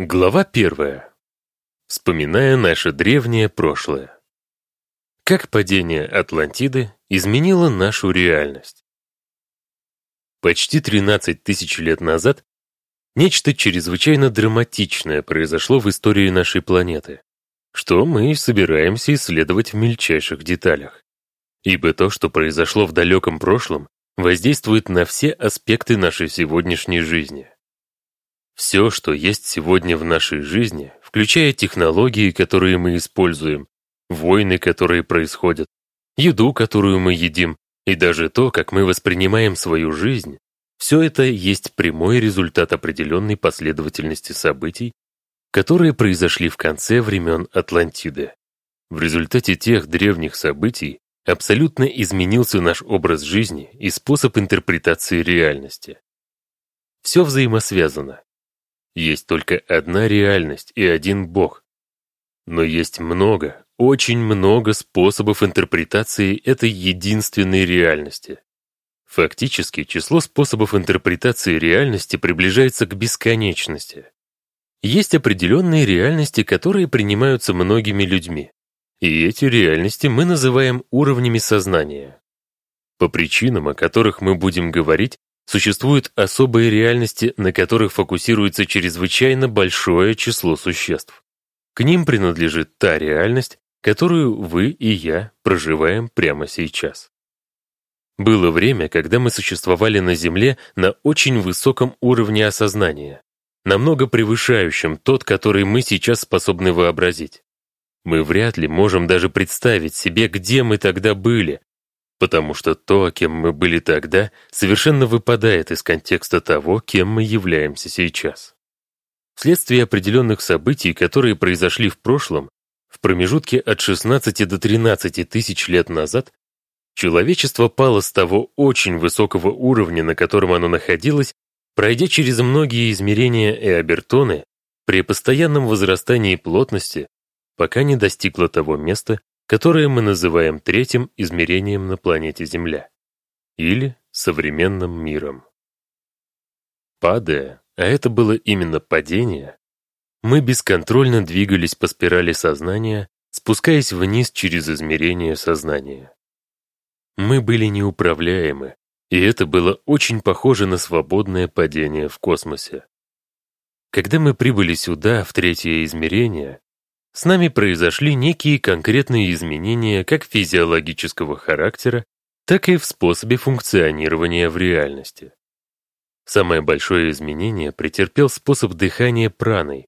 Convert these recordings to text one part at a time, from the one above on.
Глава первая. Вспоминая наше древнее прошлое. Как падение Атлантиды изменило нашу реальность? Почти 13 тысяч лет назад нечто чрезвычайно драматичное произошло в истории нашей планеты, что мы собираемся исследовать в мельчайших деталях. Ибо то, что произошло в далеком прошлом, воздействует на все аспекты нашей сегодняшней жизни. Все, что есть сегодня в нашей жизни, включая технологии, которые мы используем, войны, которые происходят, еду, которую мы едим, и даже то, как мы воспринимаем свою жизнь, все это есть прямой результат определенной последовательности событий, которые произошли в конце времен Атлантиды. В результате тех древних событий абсолютно изменился наш образ жизни и способ интерпретации реальности. Все взаимосвязано. Есть только одна реальность и один Бог. Но есть много, очень много способов интерпретации этой единственной реальности. Фактически, число способов интерпретации реальности приближается к бесконечности. Есть определенные реальности, которые принимаются многими людьми. И эти реальности мы называем уровнями сознания. По причинам, о которых мы будем говорить, Существуют особые реальности, на которых фокусируется чрезвычайно большое число существ. К ним принадлежит та реальность, которую вы и я проживаем прямо сейчас. Было время, когда мы существовали на Земле на очень высоком уровне осознания, намного превышающем тот, который мы сейчас способны вообразить. Мы вряд ли можем даже представить себе, где мы тогда были, потому что то, кем мы были тогда, совершенно выпадает из контекста того, кем мы являемся сейчас. Вследствие определенных событий, которые произошли в прошлом, в промежутке от 16 до 13 тысяч лет назад, человечество пало с того очень высокого уровня, на котором оно находилось, пройдя через многие измерения и обертоны при постоянном возрастании плотности, пока не достигло того места, которое мы называем третьим измерением на планете Земля или современным миром. Падая, а это было именно падение, мы бесконтрольно двигались по спирали сознания, спускаясь вниз через измерение сознания. Мы были неуправляемы, и это было очень похоже на свободное падение в космосе. Когда мы прибыли сюда, в третье измерение, с нами произошли некие конкретные изменения как физиологического характера, так и в способе функционирования в реальности. Самое большое изменение претерпел способ дыхания праной,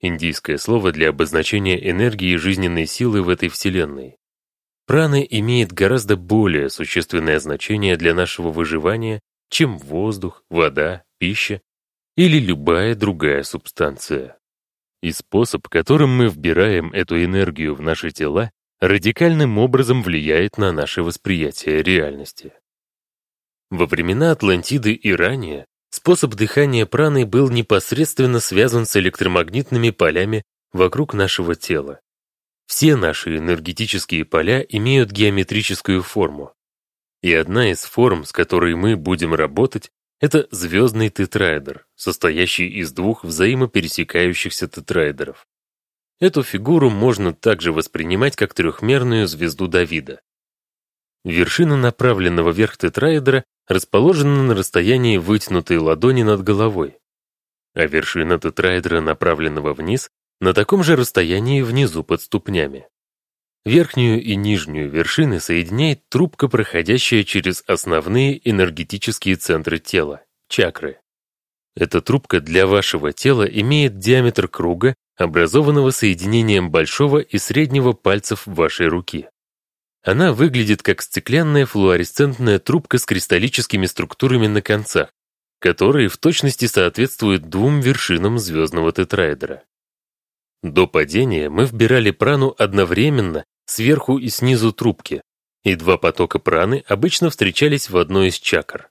индийское слово для обозначения энергии жизненной силы в этой вселенной. Прана имеет гораздо более существенное значение для нашего выживания, чем воздух, вода, пища или любая другая субстанция. И способ, которым мы вбираем эту энергию в наши тела, радикальным образом влияет на наше восприятие реальности. Во времена Атлантиды и ранее способ дыхания праной был непосредственно связан с электромагнитными полями вокруг нашего тела. Все наши энергетические поля имеют геометрическую форму. И одна из форм, с которой мы будем работать, это звездный тетраэдр, состоящий из двух взаимопересекающихся тетраэдров. Эту фигуру можно также воспринимать как трехмерную звезду Давида. Вершина направленного вверх тетраэдра расположена на расстоянии вытянутой ладони над головой, а вершина тетраэдра, направленного вниз, на таком же расстоянии внизу под ступнями. Верхнюю и нижнюю вершины соединяет трубка, проходящая через основные энергетические центры тела — чакры. Эта трубка для вашего тела имеет диаметр круга, образованного соединением большого и среднего пальцев вашей руки. Она выглядит как стеклянная флуоресцентная трубка с кристаллическими структурами на концах, которые в точности соответствуют двум вершинам звездного тетраэдра. До падения мы вбирали прану одновременно сверху и снизу трубки, и два потока праны обычно встречались в одной из чакр.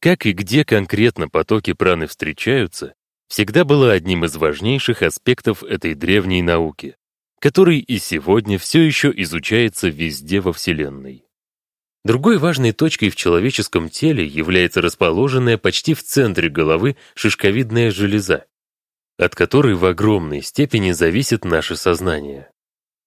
Как и где конкретно потоки праны встречаются, всегда было одним из важнейших аспектов этой древней науки, который и сегодня все еще изучается везде во Вселенной. Другой важной точкой в человеческом теле является расположенная почти в центре головы шишковидная железа. от которой в огромной степени зависит наше сознание.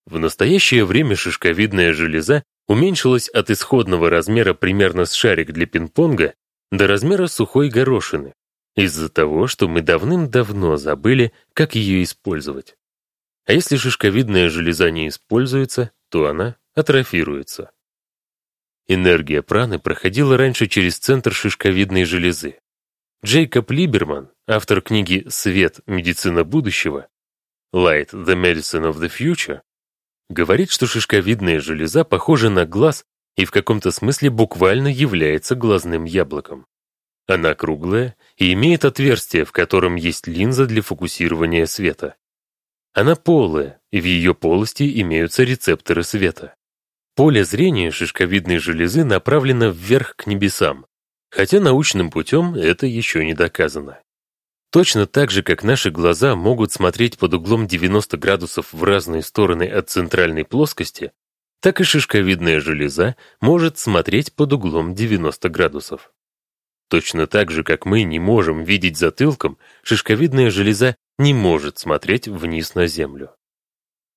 В настоящее время шишковидная железа уменьшилась от исходного размера примерно с шарик для пинг-понга до размера сухой горошины, из-за того, что мы давным-давно забыли, как ее использовать. А если шишковидная железа не используется, то она атрофируется. Энергия праны проходила раньше через центр шишковидной железы. Джейкоб Либерман, автор книги «Свет. Медицина будущего» Light, the Medicine of the Future, говорит, что шишковидная железа похожа на глаз и в каком-то смысле буквально является глазным яблоком. Она круглая и имеет отверстие, в котором есть линза для фокусирования света. Она полая, и в ее полости имеются рецепторы света. Поле зрения шишковидной железы направлено вверх к небесам, хотя научным путем это еще не доказано. Точно так же, как наши глаза могут смотреть под углом 90 градусов в разные стороны от центральной плоскости, так и шишковидная железа может смотреть под углом 90 градусов. Точно так же, как мы не можем видеть затылком, шишковидная железа не может смотреть вниз на Землю.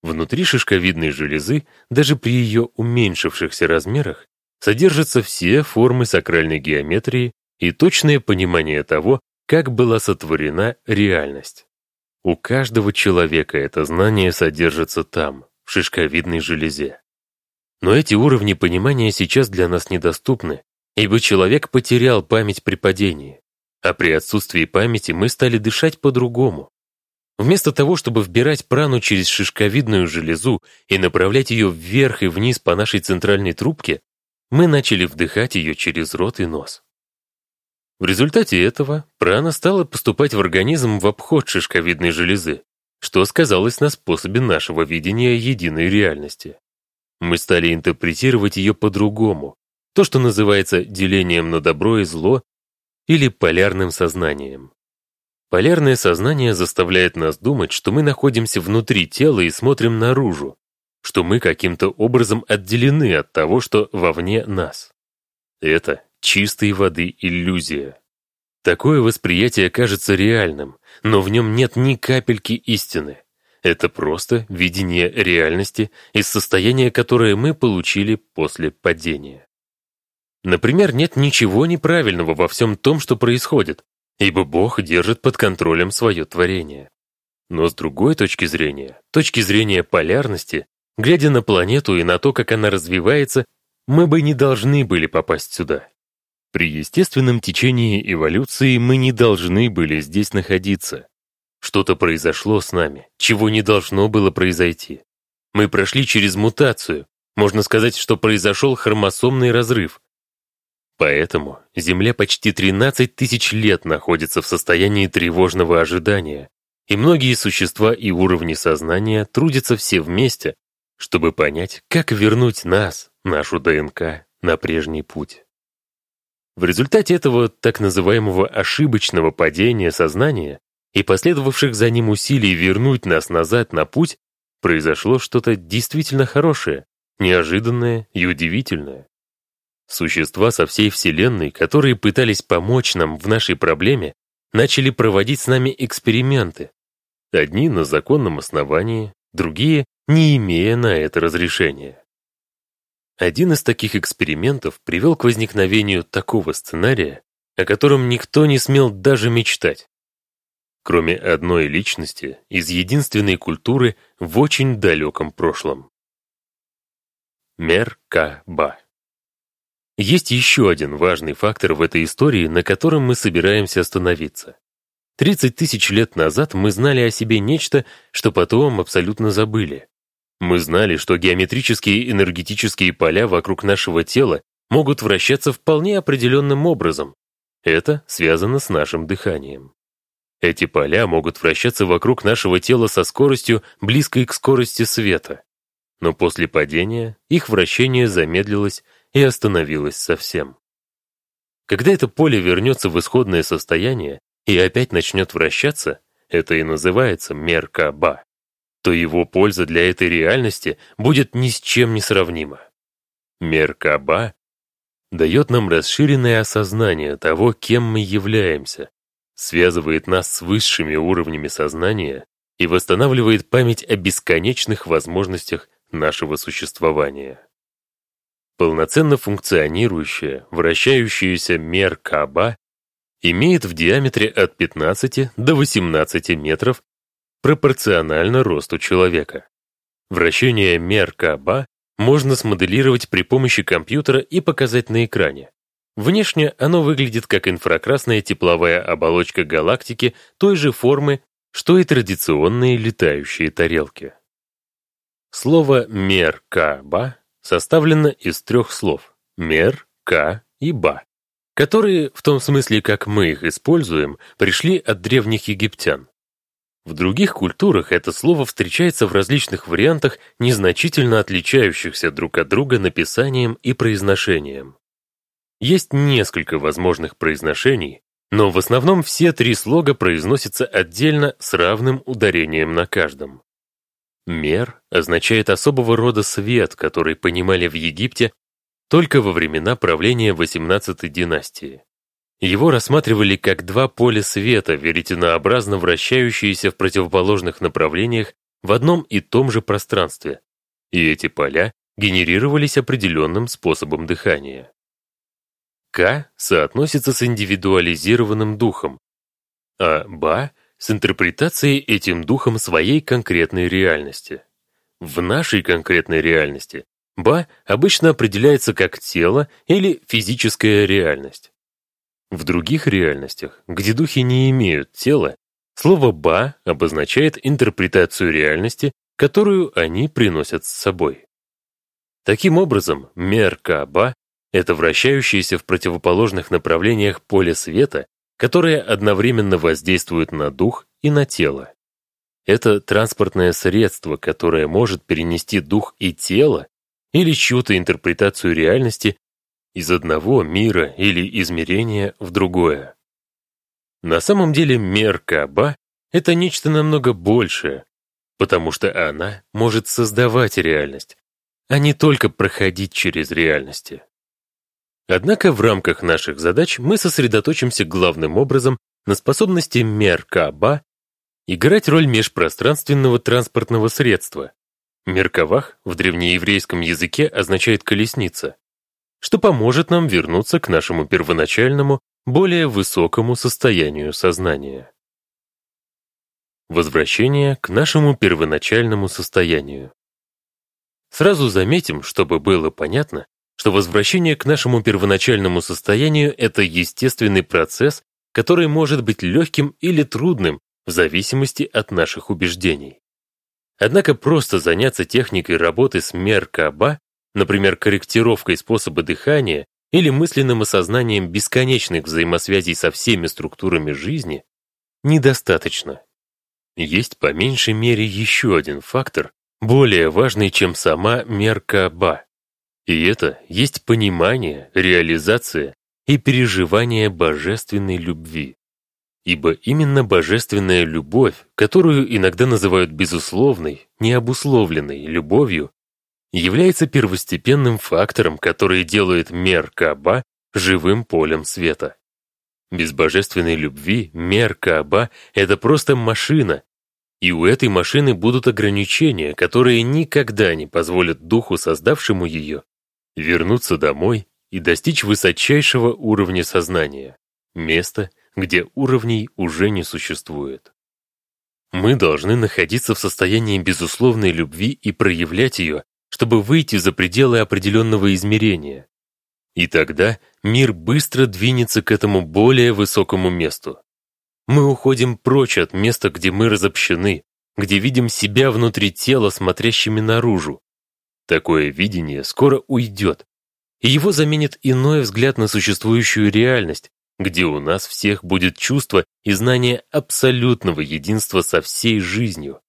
Внутри шишковидной железы, даже при ее уменьшившихся размерах, содержатся все формы сакральной геометрии и точное понимание того, как была сотворена реальность. У каждого человека это знание содержится там, в шишковидной железе. Но эти уровни понимания сейчас для нас недоступны, ибо человек потерял память при падении, а при отсутствии памяти мы стали дышать по-другому, Вместо того, чтобы вбирать прану через шишковидную железу и направлять ее вверх и вниз по нашей центральной трубке, мы начали вдыхать ее через рот и нос. В результате этого прана стала поступать в организм в обход шишковидной железы, что сказалось на способе нашего видения единой реальности. Мы стали интерпретировать ее по-другому, то, что называется делением на добро и зло или полярным сознанием. Полярное сознание заставляет нас думать, что мы находимся внутри тела и смотрим наружу, что мы каким-то образом отделены от того, что вовне нас. Это чистой воды иллюзия. Такое восприятие кажется реальным, но в нем нет ни капельки истины. Это просто видение реальности из состояния, которое мы получили после падения. Например, нет ничего неправильного во всем том, что происходит, ибо Бог держит под контролем свое творение. Но с другой точки зрения, точки зрения полярности, глядя на планету и на то, как она развивается, мы бы не должны были попасть сюда. При естественном течении эволюции мы не должны были здесь находиться. Что-то произошло с нами, чего не должно было произойти. Мы прошли через мутацию, можно сказать, что произошел хромосомный разрыв, Поэтому Земля почти 13 тысяч лет находится в состоянии тревожного ожидания, и многие существа и уровни сознания трудятся все вместе, чтобы понять, как вернуть нас, нашу ДНК, на прежний путь. В результате этого так называемого ошибочного падения сознания и последовавших за ним усилий вернуть нас назад на путь произошло что-то действительно хорошее, неожиданное и удивительное. Существа со всей Вселенной, которые пытались помочь нам в нашей проблеме, начали проводить с нами эксперименты. Одни на законном основании, другие не имея на это разрешения. Один из таких экспериментов привел к возникновению такого сценария, о котором никто не смел даже мечтать. Кроме одной личности из единственной культуры в очень далеком прошлом. Меркаба. Есть еще один важный фактор в этой истории, на котором мы собираемся остановиться. 30 тысяч лет назад мы знали о себе нечто, что потом абсолютно забыли. Мы знали, что геометрические энергетические поля вокруг нашего тела могут вращаться вполне определенным образом. Это связано с нашим дыханием. Эти поля могут вращаться вокруг нашего тела со скоростью, близкой к скорости света. Но после падения их вращение замедлилось и остановилась совсем. Когда это поле вернется в исходное состояние и опять начнет вращаться, это и называется Меркаба, то его польза для этой реальности будет ни с чем не сравнима. Меркаба дает нам расширенное осознание того, кем мы являемся, связывает нас с высшими уровнями сознания и восстанавливает память о бесконечных возможностях нашего существования. Полноценно функционирующая, вращающаяся Меркаба имеет в диаметре от 15 до 18 метров пропорционально росту человека. Вращение Меркаба можно смоделировать при помощи компьютера и показать на экране. Внешне оно выглядит как инфракрасная тепловая оболочка галактики той же формы, что и традиционные летающие тарелки. Слово «меркаба» составлено из трех слов «мер», «ка» и «ба», которые, в том смысле, как мы их используем, пришли от древних египтян. В других культурах это слово встречается в различных вариантах, незначительно отличающихся друг от друга написанием и произношением. Есть несколько возможных произношений, но в основном все три слога произносятся отдельно с равным ударением на каждом. Мер означает особого рода свет, который понимали в Египте только во времена правления 18-й династии. Его рассматривали как два поля света, веретенообразно вращающиеся в противоположных направлениях в одном и том же пространстве, и эти поля генерировались определенным способом дыхания. К соотносится с индивидуализированным духом, а Ба — с интерпретацией этим духом своей конкретной реальности. В нашей конкретной реальности Ба обычно определяется как тело или физическая реальность. В других реальностях, где духи не имеют тела, слово «ба» обозначает интерпретацию реальности, которую они приносят с собой. Таким образом, мерка-ба это вращающееся в противоположных направлениях поле света, которое одновременно воздействует на дух и на тело. Это транспортное средство, которое может перенести дух и тело или чью-то интерпретацию реальности из одного мира или измерения в другое. На самом деле Меркаба — это нечто намного большее, потому что она может создавать реальность, а не только проходить через реальности. Однако в рамках наших задач мы сосредоточимся главным образом на способности Меркаба играть роль межпространственного транспортного средства. Меркавах в древнееврейском языке означает «колесница», что поможет нам вернуться к нашему первоначальному, более высокому состоянию сознания. Возвращение к нашему первоначальному состоянию. Сразу заметим, чтобы было понятно, что возвращение к нашему первоначальному состоянию — это естественный процесс, который может быть легким или трудным в зависимости от наших убеждений. Однако просто заняться техникой работы с Меркаба, например, корректировкой способа дыхания или мысленным осознанием бесконечных взаимосвязей со всеми структурами жизни, недостаточно. Есть по меньшей мере еще один фактор, более важный, чем сама Меркаба. И это есть понимание, реализация и переживание божественной любви. Ибо именно божественная любовь, которую иногда называют безусловной, необусловленной любовью, является первостепенным фактором, который делает мер Кааба живым полем света. Без божественной любви мер Кааба — это просто машина, и у этой машины будут ограничения, которые никогда не позволят духу, создавшему ее, вернуться домой и достичь высочайшего уровня сознания, места, где уровней уже не существует. Мы должны находиться в состоянии безусловной любви и проявлять ее, чтобы выйти за пределы определенного измерения. И тогда мир быстро двинется к этому более высокому месту. Мы уходим прочь от места, где мы разобщены, где видим себя внутри тела, смотрящими наружу, Такое видение скоро уйдет, и его заменит иной взгляд на существующую реальность, где у нас всех будет чувство и знание абсолютного единства со всей жизнью.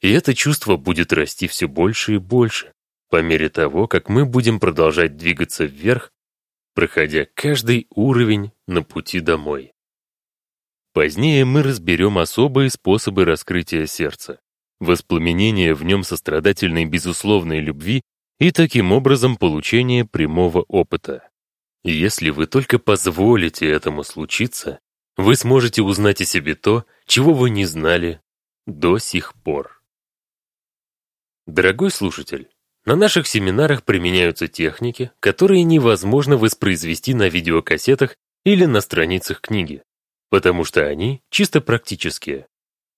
И это чувство будет расти все больше и больше, по мере того, как мы будем продолжать двигаться вверх, проходя каждый уровень на пути домой. Позднее мы разберем особые способы раскрытия сердца воспламенение в нем сострадательной безусловной любви и таким образом получение прямого опыта. Если вы только позволите этому случиться, вы сможете узнать о себе то, чего вы не знали до сих пор. Дорогой слушатель, на наших семинарах применяются техники, которые невозможно воспроизвести на видеокассетах или на страницах книги, потому что они чисто практические.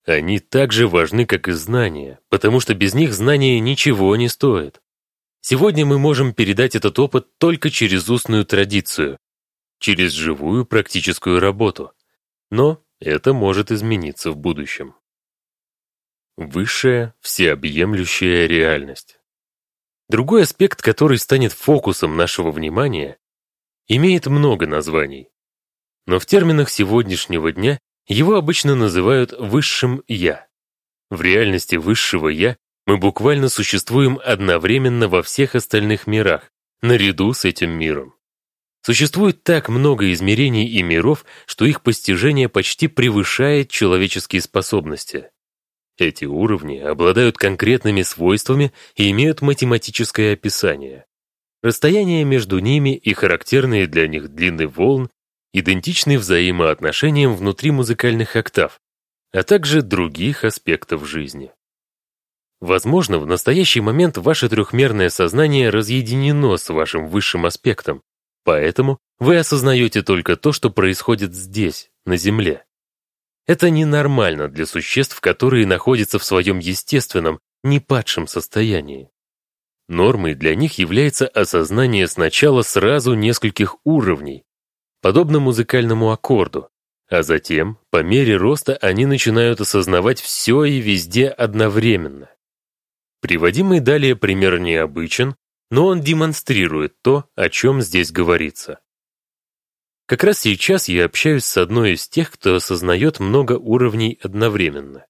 Они так же важны, как и знания, потому что без них знания ничего не стоят. Сегодня мы можем передать этот опыт только через устную традицию, через живую практическую работу. Но это может измениться в будущем. Высшая, всеобъемлющая реальность. Другой аспект, который станет фокусом нашего внимания, имеет много названий. Но в терминах сегодняшнего дня его обычно называют «высшим Я». В реальности высшего Я мы буквально существуем одновременно во всех остальных мирах, наряду с этим миром. Существует так много измерений и миров, что их постижение почти превышает человеческие способности. Эти уровни обладают конкретными свойствами и имеют математическое описание. Расстояние между ними и характерные для них длины волн идентичны взаимоотношениям внутри музыкальных октав, а также других аспектов жизни. Возможно, в настоящий момент ваше трехмерное сознание разъединено с вашим высшим аспектом, поэтому вы осознаете только то, что происходит здесь, на Земле. Это ненормально для существ, которые находятся в своем естественном, непадшем состоянии. Нормой для них является осознание сначала сразу нескольких уровней, подобно музыкальному аккорду, а затем, по мере роста, они начинают осознавать все и везде одновременно. Приводимый далее пример необычен, но он демонстрирует то, о чем здесь говорится. Как раз сейчас я общаюсь с одной из тех, кто осознает много уровней одновременно.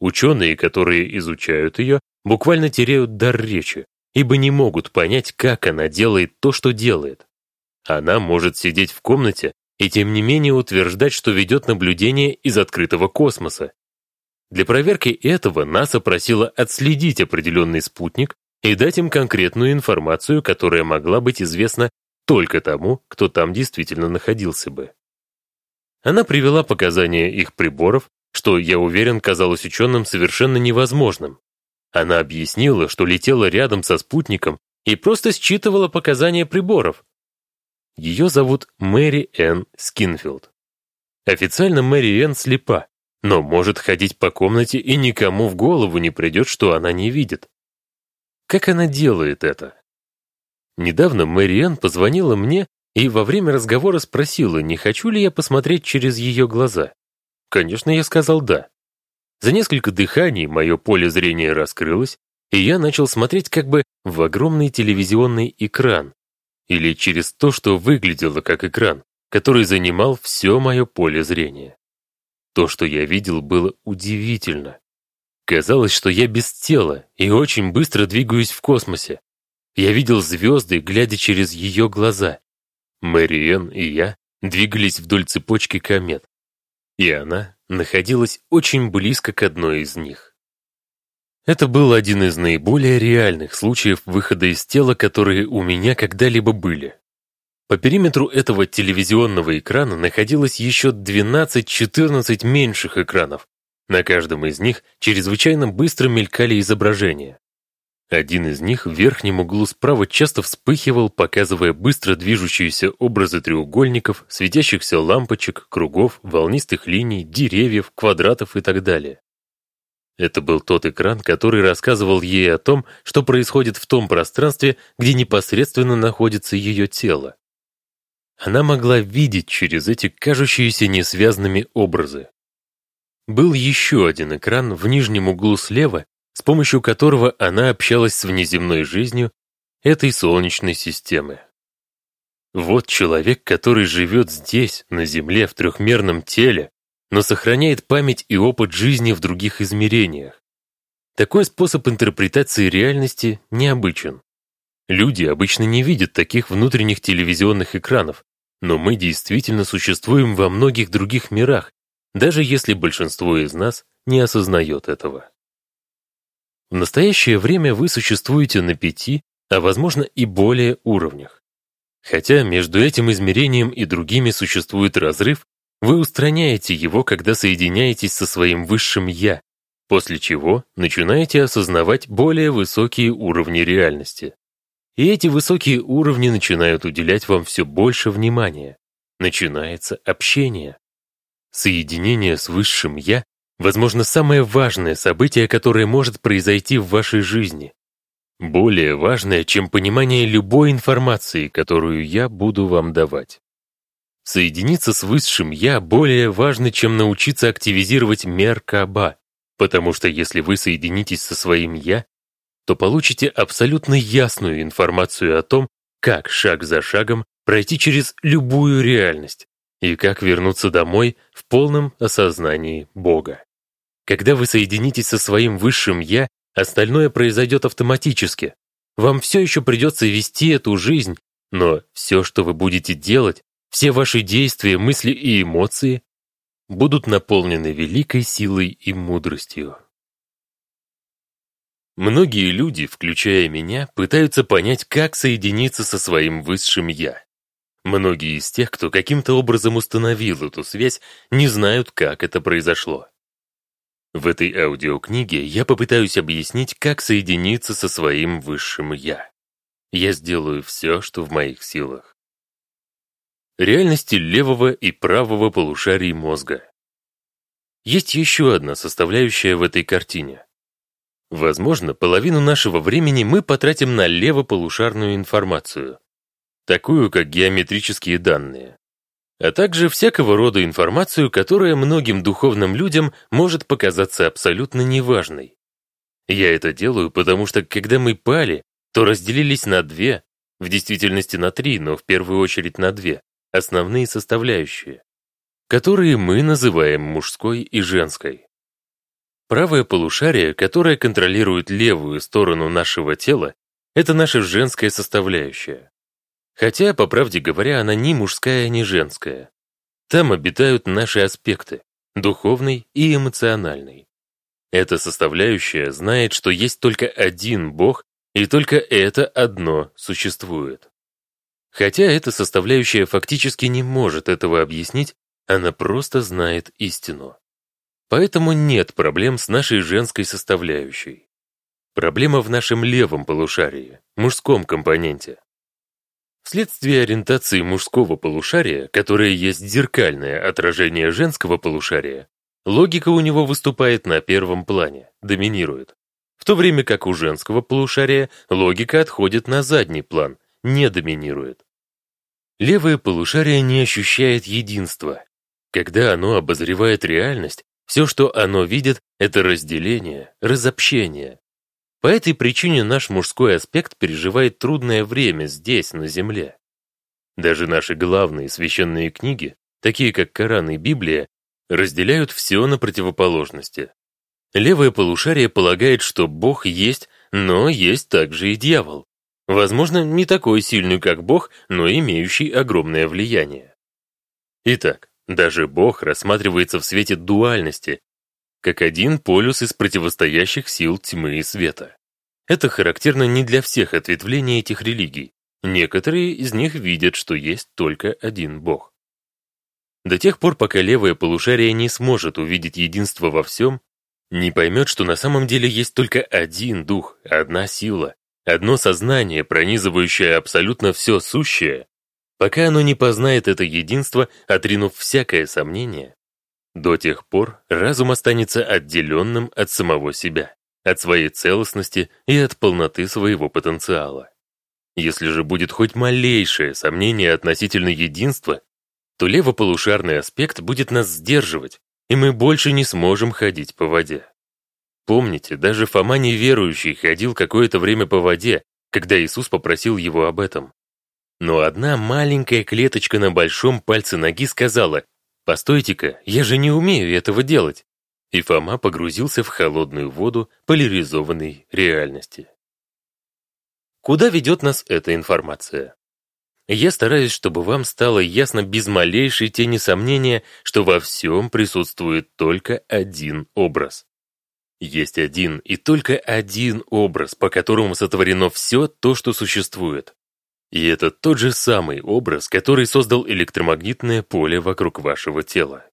Ученые, которые изучают ее, буквально теряют дар речи, ибо не могут понять, как она делает то, что делает. Она может сидеть в комнате и тем не менее утверждать, что ведет наблюдение из открытого космоса, для проверки этого НАСА просила отследить определенный спутник и дать им конкретную информацию, которая могла быть известна только тому, кто там действительно находился бы. Она привела показания их приборов, что, я уверен, казалось ученым совершенно невозможным. Она объяснила, что летела рядом со спутником и просто считывала показания приборов. Ее зовут Мэри Энн Скинфилд. Официально Мэри Энн слепа, но может ходить по комнате и никому в голову не придет, что она не видит. Как она делает это? Недавно Мэриэн позвонила мне и во время разговора спросила, не хочу ли я посмотреть через ее глаза. Конечно, я сказал «да». За несколько дыханий мое поле зрения раскрылось, и я начал смотреть как бы в огромный телевизионный экран, или через то, что выглядело как экран, который занимал все мое поле зрения. То, что я видел, было удивительно. Казалось, что я без тела и очень быстро двигаюсь в космосе. Я видел звезды, глядя через ее глаза. Мэриэн и я двигались вдоль цепочки комет. И она находилась очень близко к одной из них. Это был один из наиболее реальных случаев выхода из тела, которые у меня когда-либо были. По периметру этого телевизионного экрана находилось еще 12-14 меньших экранов. На каждом из них чрезвычайно быстро мелькали изображения. Один из них в верхнем углу справа часто вспыхивал, показывая быстро движущиеся образы треугольников, светящихся лампочек, кругов, волнистых линий, деревьев, квадратов и так далее. Это был тот экран, который рассказывал ей о том, что происходит в том пространстве, где непосредственно находится ее тело. Она могла видеть через эти кажущиеся несвязными образы. Был еще один экран в нижнем углу слева, с помощью которого она общалась с внеземной жизнью этой Солнечной системы. Вот человек, который живет здесь, на Земле, в трехмерном теле, но сохраняет память и опыт жизни в других измерениях. Такой способ интерпретации реальности необычен. Люди обычно не видят таких внутренних телевизионных экранов, но мы действительно существуем во многих других мирах, даже если большинство из нас не осознает этого. В настоящее время вы существуете на пяти, а возможно и более уровнях. Хотя между этим измерением и другими существует разрыв, Вы устраняете его, когда соединяетесь со своим высшим «я», после чего начинаете осознавать более высокие уровни реальности. И эти высокие уровни начинают уделять вам все больше внимания. Начинается общение. Соединение с высшим «я» возможно, самое важное событие, которое может произойти в вашей жизни. Более важное, чем понимание любой информации, которую я буду вам давать. Соединиться с высшим «я» более важно, чем научиться активизировать Меркаба, потому что если вы соединитесь со своим «я», то получите абсолютно ясную информацию о том, как шаг за шагом пройти через любую реальность и как вернуться домой в полном осознании Бога. Когда вы соединитесь со своим высшим «я», остальное произойдет автоматически. Вам все еще придется вести эту жизнь, но все, что вы будете делать, все ваши действия, мысли и эмоции будут наполнены великой силой и мудростью. Многие люди, включая меня, пытаются понять, как соединиться со своим высшим «я». Многие из тех, кто каким-то образом установил эту связь, не знают, как это произошло. В этой аудиокниге я попытаюсь объяснить, как соединиться со своим высшим «я». Я сделаю все, что в моих силах. Реальности левого и правого полушарий мозга. Есть еще одна составляющая в этой картине. Возможно, половину нашего времени мы потратим на левополушарную информацию, такую как геометрические данные, а также всякого рода информацию, которая многим духовным людям может показаться абсолютно неважной. Я это делаю, потому что когда мы пали, то разделились на две, в действительности на три, но в первую очередь на две, основные составляющие, которые мы называем мужской и женской. Правое полушарие, которое контролирует левую сторону нашего тела, это наша женская составляющая. Хотя, по правде говоря, она ни мужская, ни женская. Там обитают наши аспекты – духовный и эмоциональный. Эта составляющая знает, что есть только один Бог, и только это одно существует. Хотя эта составляющая фактически не может этого объяснить, она просто знает истину. Поэтому нет проблем с нашей женской составляющей. Проблема в нашем левом полушарии, мужском компоненте. Вследствие ориентации мужского полушария, которое есть зеркальное отражение женского полушария, логика у него выступает на первом плане, доминирует. В то время как у женского полушария логика отходит на задний план, не доминирует. Левое полушарие не ощущает единства. Когда оно обозревает реальность, все, что оно видит, это разделение, разобщение. По этой причине наш мужской аспект переживает трудное время здесь, на Земле. Даже наши главные священные книги, такие как Коран и Библия, разделяют все на противоположности. Левое полушарие полагает, что Бог есть, но есть также и дьявол. Возможно, не такой сильный, как Бог, но имеющий огромное влияние. Итак, даже Бог рассматривается в свете дуальности, как один полюс из противостоящих сил тьмы и света. Это характерно не для всех ответвлений этих религий. Некоторые из них видят, что есть только один Бог. До тех пор, пока левое полушарие не сможет увидеть единство во всем, не поймет, что на самом деле есть только один дух, одна сила, одно сознание, пронизывающее абсолютно все сущее, Пока оно не познает это единство, отринув всякое сомнение, до тех пор разум останется отделенным от самого себя, от своей целостности и от полноты своего потенциала. Если же будет хоть малейшее сомнение относительно единства, то левополушарный аспект будет нас сдерживать, и мы больше не сможем ходить по воде. Помните, даже Фома неверующий ходил какое-то время по воде, когда Иисус попросил его об этом. Но одна маленькая клеточка на большом пальце ноги сказала «Постойте-ка, я же не умею этого делать!» И Фома погрузился в холодную воду поляризованной реальности. Куда ведет нас эта информация? Я стараюсь, чтобы вам стало ясно без малейшей тени сомнения, что во всем присутствует только один образ. Есть один и только один образ, по которому сотворено все то, что существует. И это тот же самый образ, который создал электромагнитное поле вокруг вашего тела.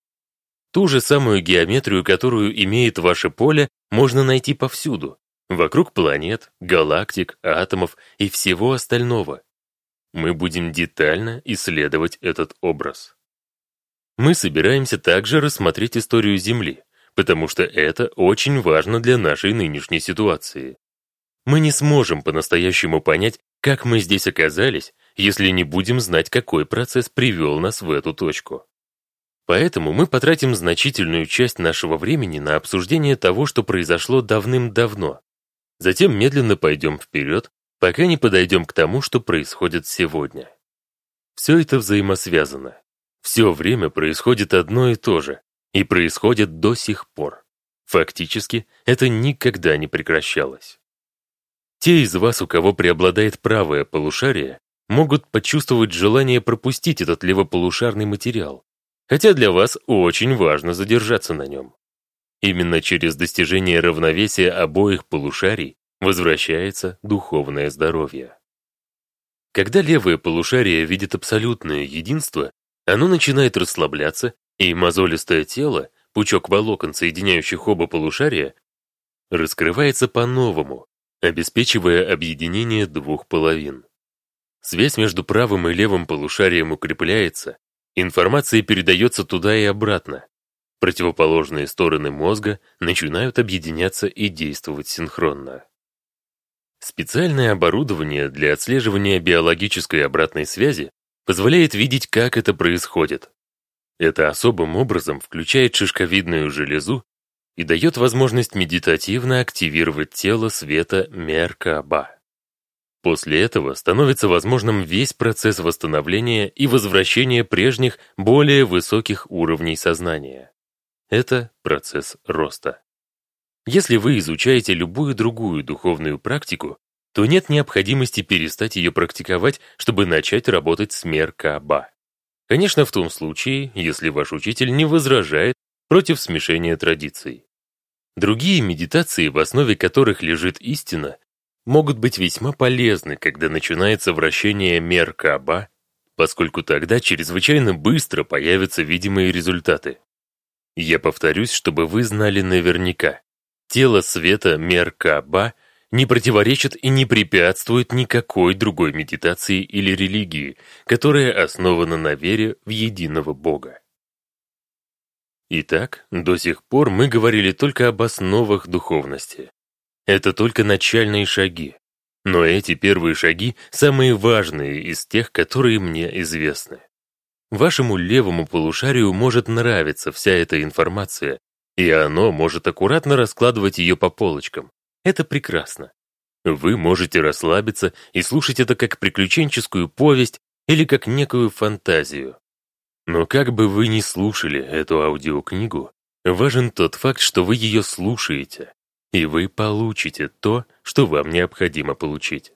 Ту же самую геометрию, которую имеет ваше поле, можно найти повсюду. Вокруг планет, галактик, атомов и всего остального. Мы будем детально исследовать этот образ. Мы собираемся также рассмотреть историю Земли, потому что это очень важно для нашей нынешней ситуации. Мы не сможем по-настоящему понять, как мы здесь оказались, если не будем знать, какой процесс привел нас в эту точку. Поэтому мы потратим значительную часть нашего времени на обсуждение того, что произошло давным-давно. Затем медленно пойдем вперед, пока не подойдем к тому, что происходит сегодня. Все это взаимосвязано. Все время происходит одно и то же, и происходит до сих пор. Фактически, это никогда не прекращалось. Те из вас, у кого преобладает правое полушарие, могут почувствовать желание пропустить этот левополушарный материал, хотя для вас очень важно задержаться на нем. Именно через достижение равновесия обоих полушарий возвращается духовное здоровье. Когда левое полушарие видит абсолютное единство, оно начинает расслабляться, и мозолистое тело, пучок волокон, соединяющих оба полушария, раскрывается по-новому, обеспечивая объединение двух половин. Связь между правым и левым полушарием укрепляется, информация передается туда и обратно. Противоположные стороны мозга начинают объединяться и действовать синхронно. Специальное оборудование для отслеживания биологической обратной связи позволяет видеть, как это происходит. Это особым образом включает шишковидную железу и дает возможность медитативно активировать тело света Меркаба. После этого становится возможным весь процесс восстановления и возвращения прежних, более высоких уровней сознания. Это процесс роста. Если вы изучаете любую другую духовную практику, то нет необходимости перестать ее практиковать, чтобы начать работать с Меркаба. Конечно, в том случае, если ваш учитель не возражает против смешения традиций. Другие медитации, в основе которых лежит истина, могут быть весьма полезны, когда начинается вращение Меркаба, поскольку тогда чрезвычайно быстро появятся видимые результаты. Я повторюсь, чтобы вы знали наверняка. Тело света Меркаба не противоречит и не препятствует никакой другой медитации или религии, которая основана на вере в единого Бога. Итак, до сих пор мы говорили только об основах духовности. Это только начальные шаги. Но эти первые шаги самые важные из тех, которые мне известны. Вашему левому полушарию может нравиться вся эта информация, и оно может аккуратно раскладывать ее по полочкам. Это прекрасно. Вы можете расслабиться и слушать это как приключенческую повесть или как некую фантазию. Но как бы вы ни слушали эту аудиокнигу, важен тот факт, что вы ее слушаете, и вы получите то, что вам необходимо получить.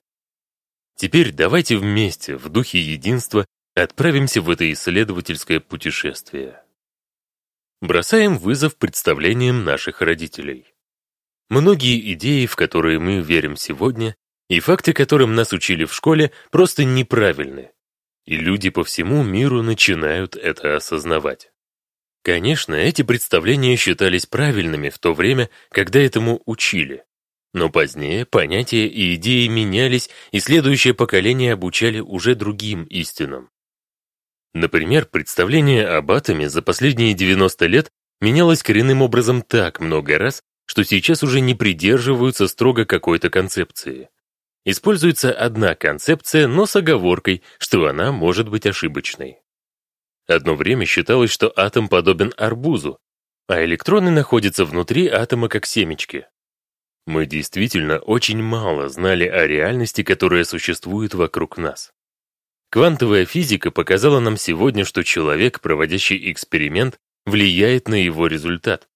Теперь давайте вместе, в духе единства, отправимся в это исследовательское путешествие. Бросаем вызов представлениям наших родителей. Многие идеи, в которые мы верим сегодня, и факты, которым нас учили в школе, просто неправильны. И люди по всему миру начинают это осознавать. Конечно, эти представления считались правильными в то время, когда этому учили. Но позднее понятия и идеи менялись, и следующее поколение обучали уже другим истинам. Например, представление об атоме за последние 90 лет менялось коренным образом так много раз, что сейчас уже не придерживаются строго какой-то концепции. Используется одна концепция, но с оговоркой, что она может быть ошибочной. Одно время считалось, что атом подобен арбузу, а электроны находятся внутри атома как семечки. Мы действительно очень мало знали о реальности, которая существует вокруг нас. Квантовая физика показала нам сегодня, что человек, проводящий эксперимент, влияет на его результат,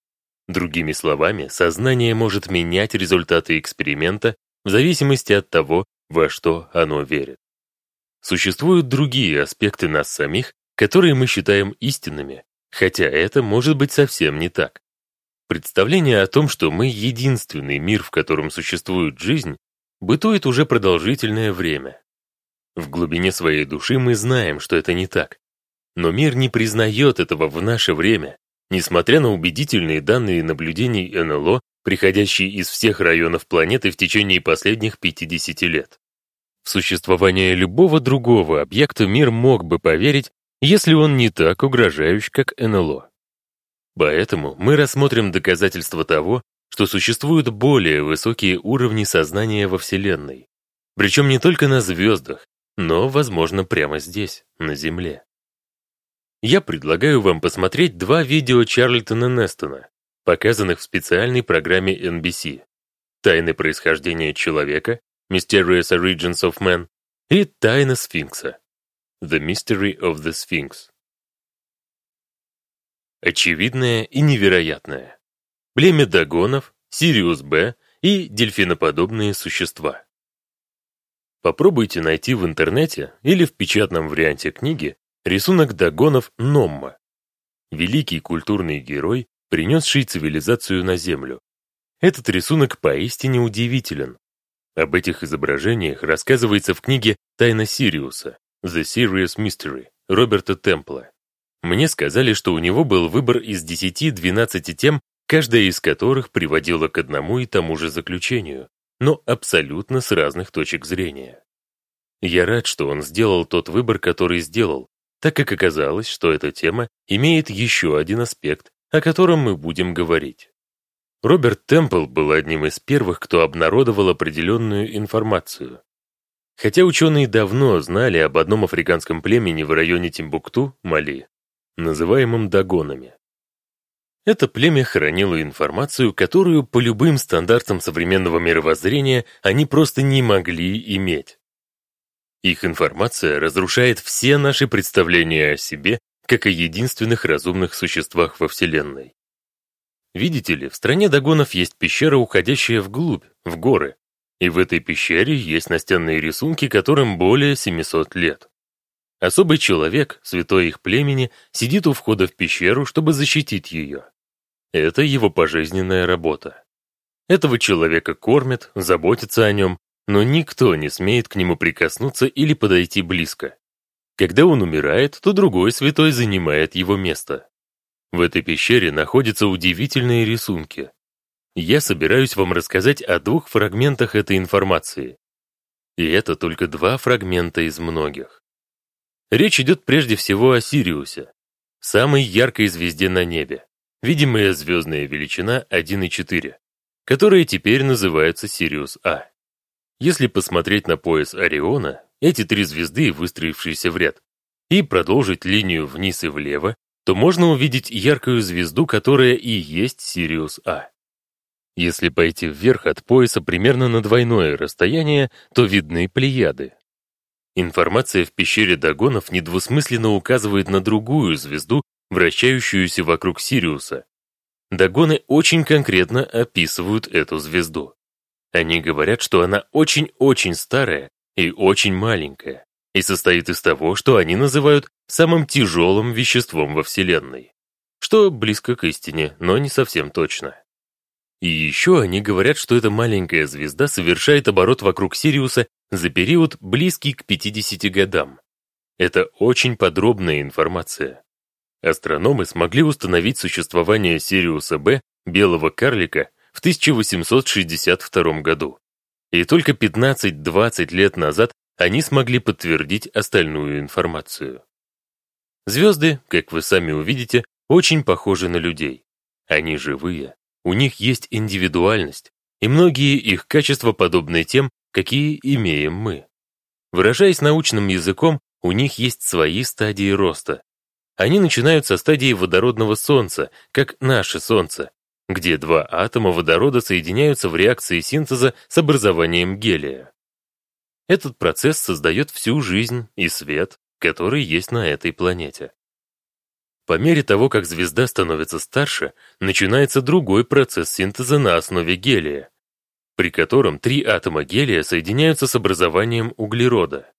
Другими словами, сознание может менять результаты эксперимента в зависимости от того, во что оно верит. Существуют другие аспекты нас самих, которые мы считаем истинными, хотя это может быть совсем не так. Представление о том, что мы единственный мир, в котором существует жизнь, бытует уже продолжительное время. В глубине своей души мы знаем, что это не так. Но мир не признает этого в наше время, несмотря на убедительные данные наблюдений НЛО, приходящие из всех районов планеты в течение последних 50 лет. В существование любого другого объекта мир мог бы поверить, если он не так угрожающий, как НЛО. Поэтому мы рассмотрим доказательства того, что существуют более высокие уровни сознания во Вселенной. Причем не только на звездах, но, возможно, прямо здесь, на Земле. Я предлагаю вам посмотреть два видео Чарльтона Нестона, показанных в специальной программе NBC «Тайны происхождения человека» Mysterious Origins of Man и «Тайна сфинкса» The Mystery of the Sphinx. Очевидное и невероятное. Племя дагонов, Сириус Б и дельфиноподобные существа. Попробуйте найти в интернете или в печатном варианте книги рисунок дагонов Номма. Великий культурный герой, принесший цивилизацию на Землю. Этот рисунок поистине удивителен. Об этих изображениях рассказывается в книге «Тайна Сириуса» The Serious Mystery Роберта Темпла. Мне сказали, что у него был выбор из 10-12 тем, каждая из которых приводила к одному и тому же заключению, но абсолютно с разных точек зрения. Я рад, что он сделал тот выбор, который сделал, так как оказалось, что эта тема имеет еще один аспект, о котором мы будем говорить. Роберт Темпл был одним из первых, кто обнародовал определенную информацию. Хотя ученые давно знали об одном африканском племени в районе Тимбукту, Мали, называемом Дагонами. Это племя хранило информацию, которую по любым стандартам современного мировоззрения они просто не могли иметь. Их информация разрушает все наши представления о себе, как о единственных разумных существах во Вселенной. Видите ли, в стране Дагонов есть пещера, уходящая вглубь, в горы, и в этой пещере есть настенные рисунки, которым более 700 лет. Особый человек, святой их племени, сидит у входа в пещеру, чтобы защитить ее. Это его пожизненная работа. Этого человека кормят, заботятся о нем, но никто не смеет к нему прикоснуться или подойти близко. Когда он умирает, то другой святой занимает его место. В этой пещере находятся удивительные рисунки. Я собираюсь вам рассказать о двух фрагментах этой информации. И это только два фрагмента из многих. Речь идет прежде всего о Сириусе, самой яркой звезде на небе, видимая звездная величина 1,4, которая теперь называется Сириус А. Если посмотреть на пояс Ориона, эти три звезды, выстроившиеся в ряд, и продолжить линию вниз и влево, то можно увидеть яркую звезду, которая и есть Сириус А. Если пойти вверх от пояса примерно на двойное расстояние, то видны Плеяды, Информация в пещере Дагонов недвусмысленно указывает на другую звезду, вращающуюся вокруг Сириуса. Дагоны очень конкретно описывают эту звезду. Они говорят, что она очень-очень старая и очень маленькая, и состоит из того, что они называют самым тяжелым веществом во Вселенной, что близко к истине, но не совсем точно. И еще они говорят, что эта маленькая звезда совершает оборот вокруг Сириуса за период, близкий к 50 годам. Это очень подробная информация. Астрономы смогли установить существование Сириуса Б, белого карлика, в 1862 году. И только 15-20 лет назад они смогли подтвердить остальную информацию. Звезды, как вы сами увидите, очень похожи на людей. Они живые, у них есть индивидуальность, и многие их качества подобны тем, какие имеем мы. Выражаясь научным языком, у них есть свои стадии роста. Они начинают со стадии водородного Солнца, как наше Солнце, где два атома водорода соединяются в реакции синтеза с образованием гелия. Этот процесс создает всю жизнь и свет, который есть на этой планете. По мере того, как звезда становится старше, начинается другой процесс синтеза на основе гелия, при котором три атома гелия соединяются с образованием углерода.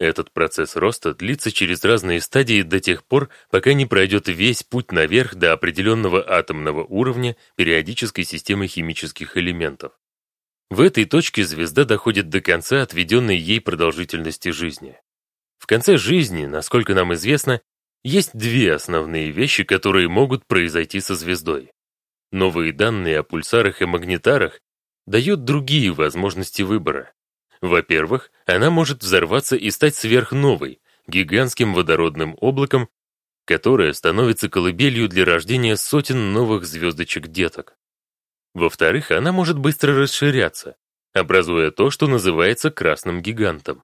Этот процесс роста длится через разные стадии до тех пор, пока не пройдет весь путь наверх до определенного атомного уровня периодической системы химических элементов. В этой точке звезда доходит до конца отведенной ей продолжительности жизни. В конце жизни, насколько нам известно, есть две основные вещи, которые могут произойти со звездой. Новые данные о пульсарах и магнитарах дают другие возможности выбора. Во-первых, она может взорваться и стать сверхновой, гигантским водородным облаком, которое становится колыбелью для рождения сотен новых звездочек-деток. Во-вторых, она может быстро расширяться, образуя то, что называется красным гигантом.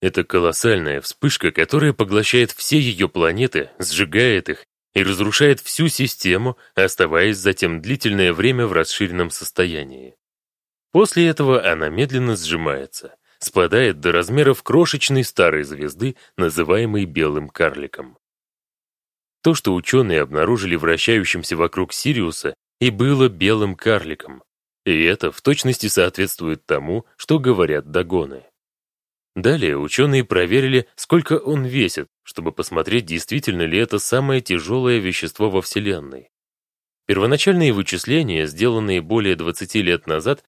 Это колоссальная вспышка, которая поглощает все ее планеты, сжигает их и разрушает всю систему, оставаясь затем длительное время в расширенном состоянии. После этого она медленно сжимается, спадает до размеров крошечной старой звезды, называемой белым карликом. То, что ученые обнаружили вращающимся вокруг Сириуса, и было белым карликом. И это в точности соответствует тому, что говорят догоны. Далее ученые проверили, сколько он весит, чтобы посмотреть, действительно ли это самое тяжелое вещество во Вселенной. Первоначальные вычисления, сделанные более 20 лет назад,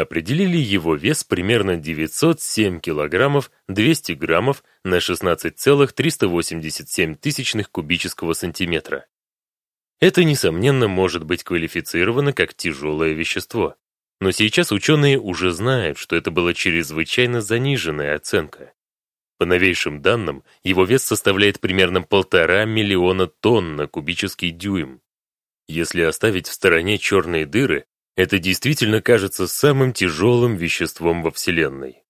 определили его вес примерно 907 килограммов 200 граммов на 16,387 тысячных кубического сантиметра. Это, несомненно, может быть квалифицировано как тяжелое вещество. Но сейчас ученые уже знают, что это была чрезвычайно заниженная оценка. По новейшим данным, его вес составляет примерно полтора миллиона тонн на кубический дюйм. Если оставить в стороне черные дыры, это действительно кажется самым тяжелым веществом во Вселенной.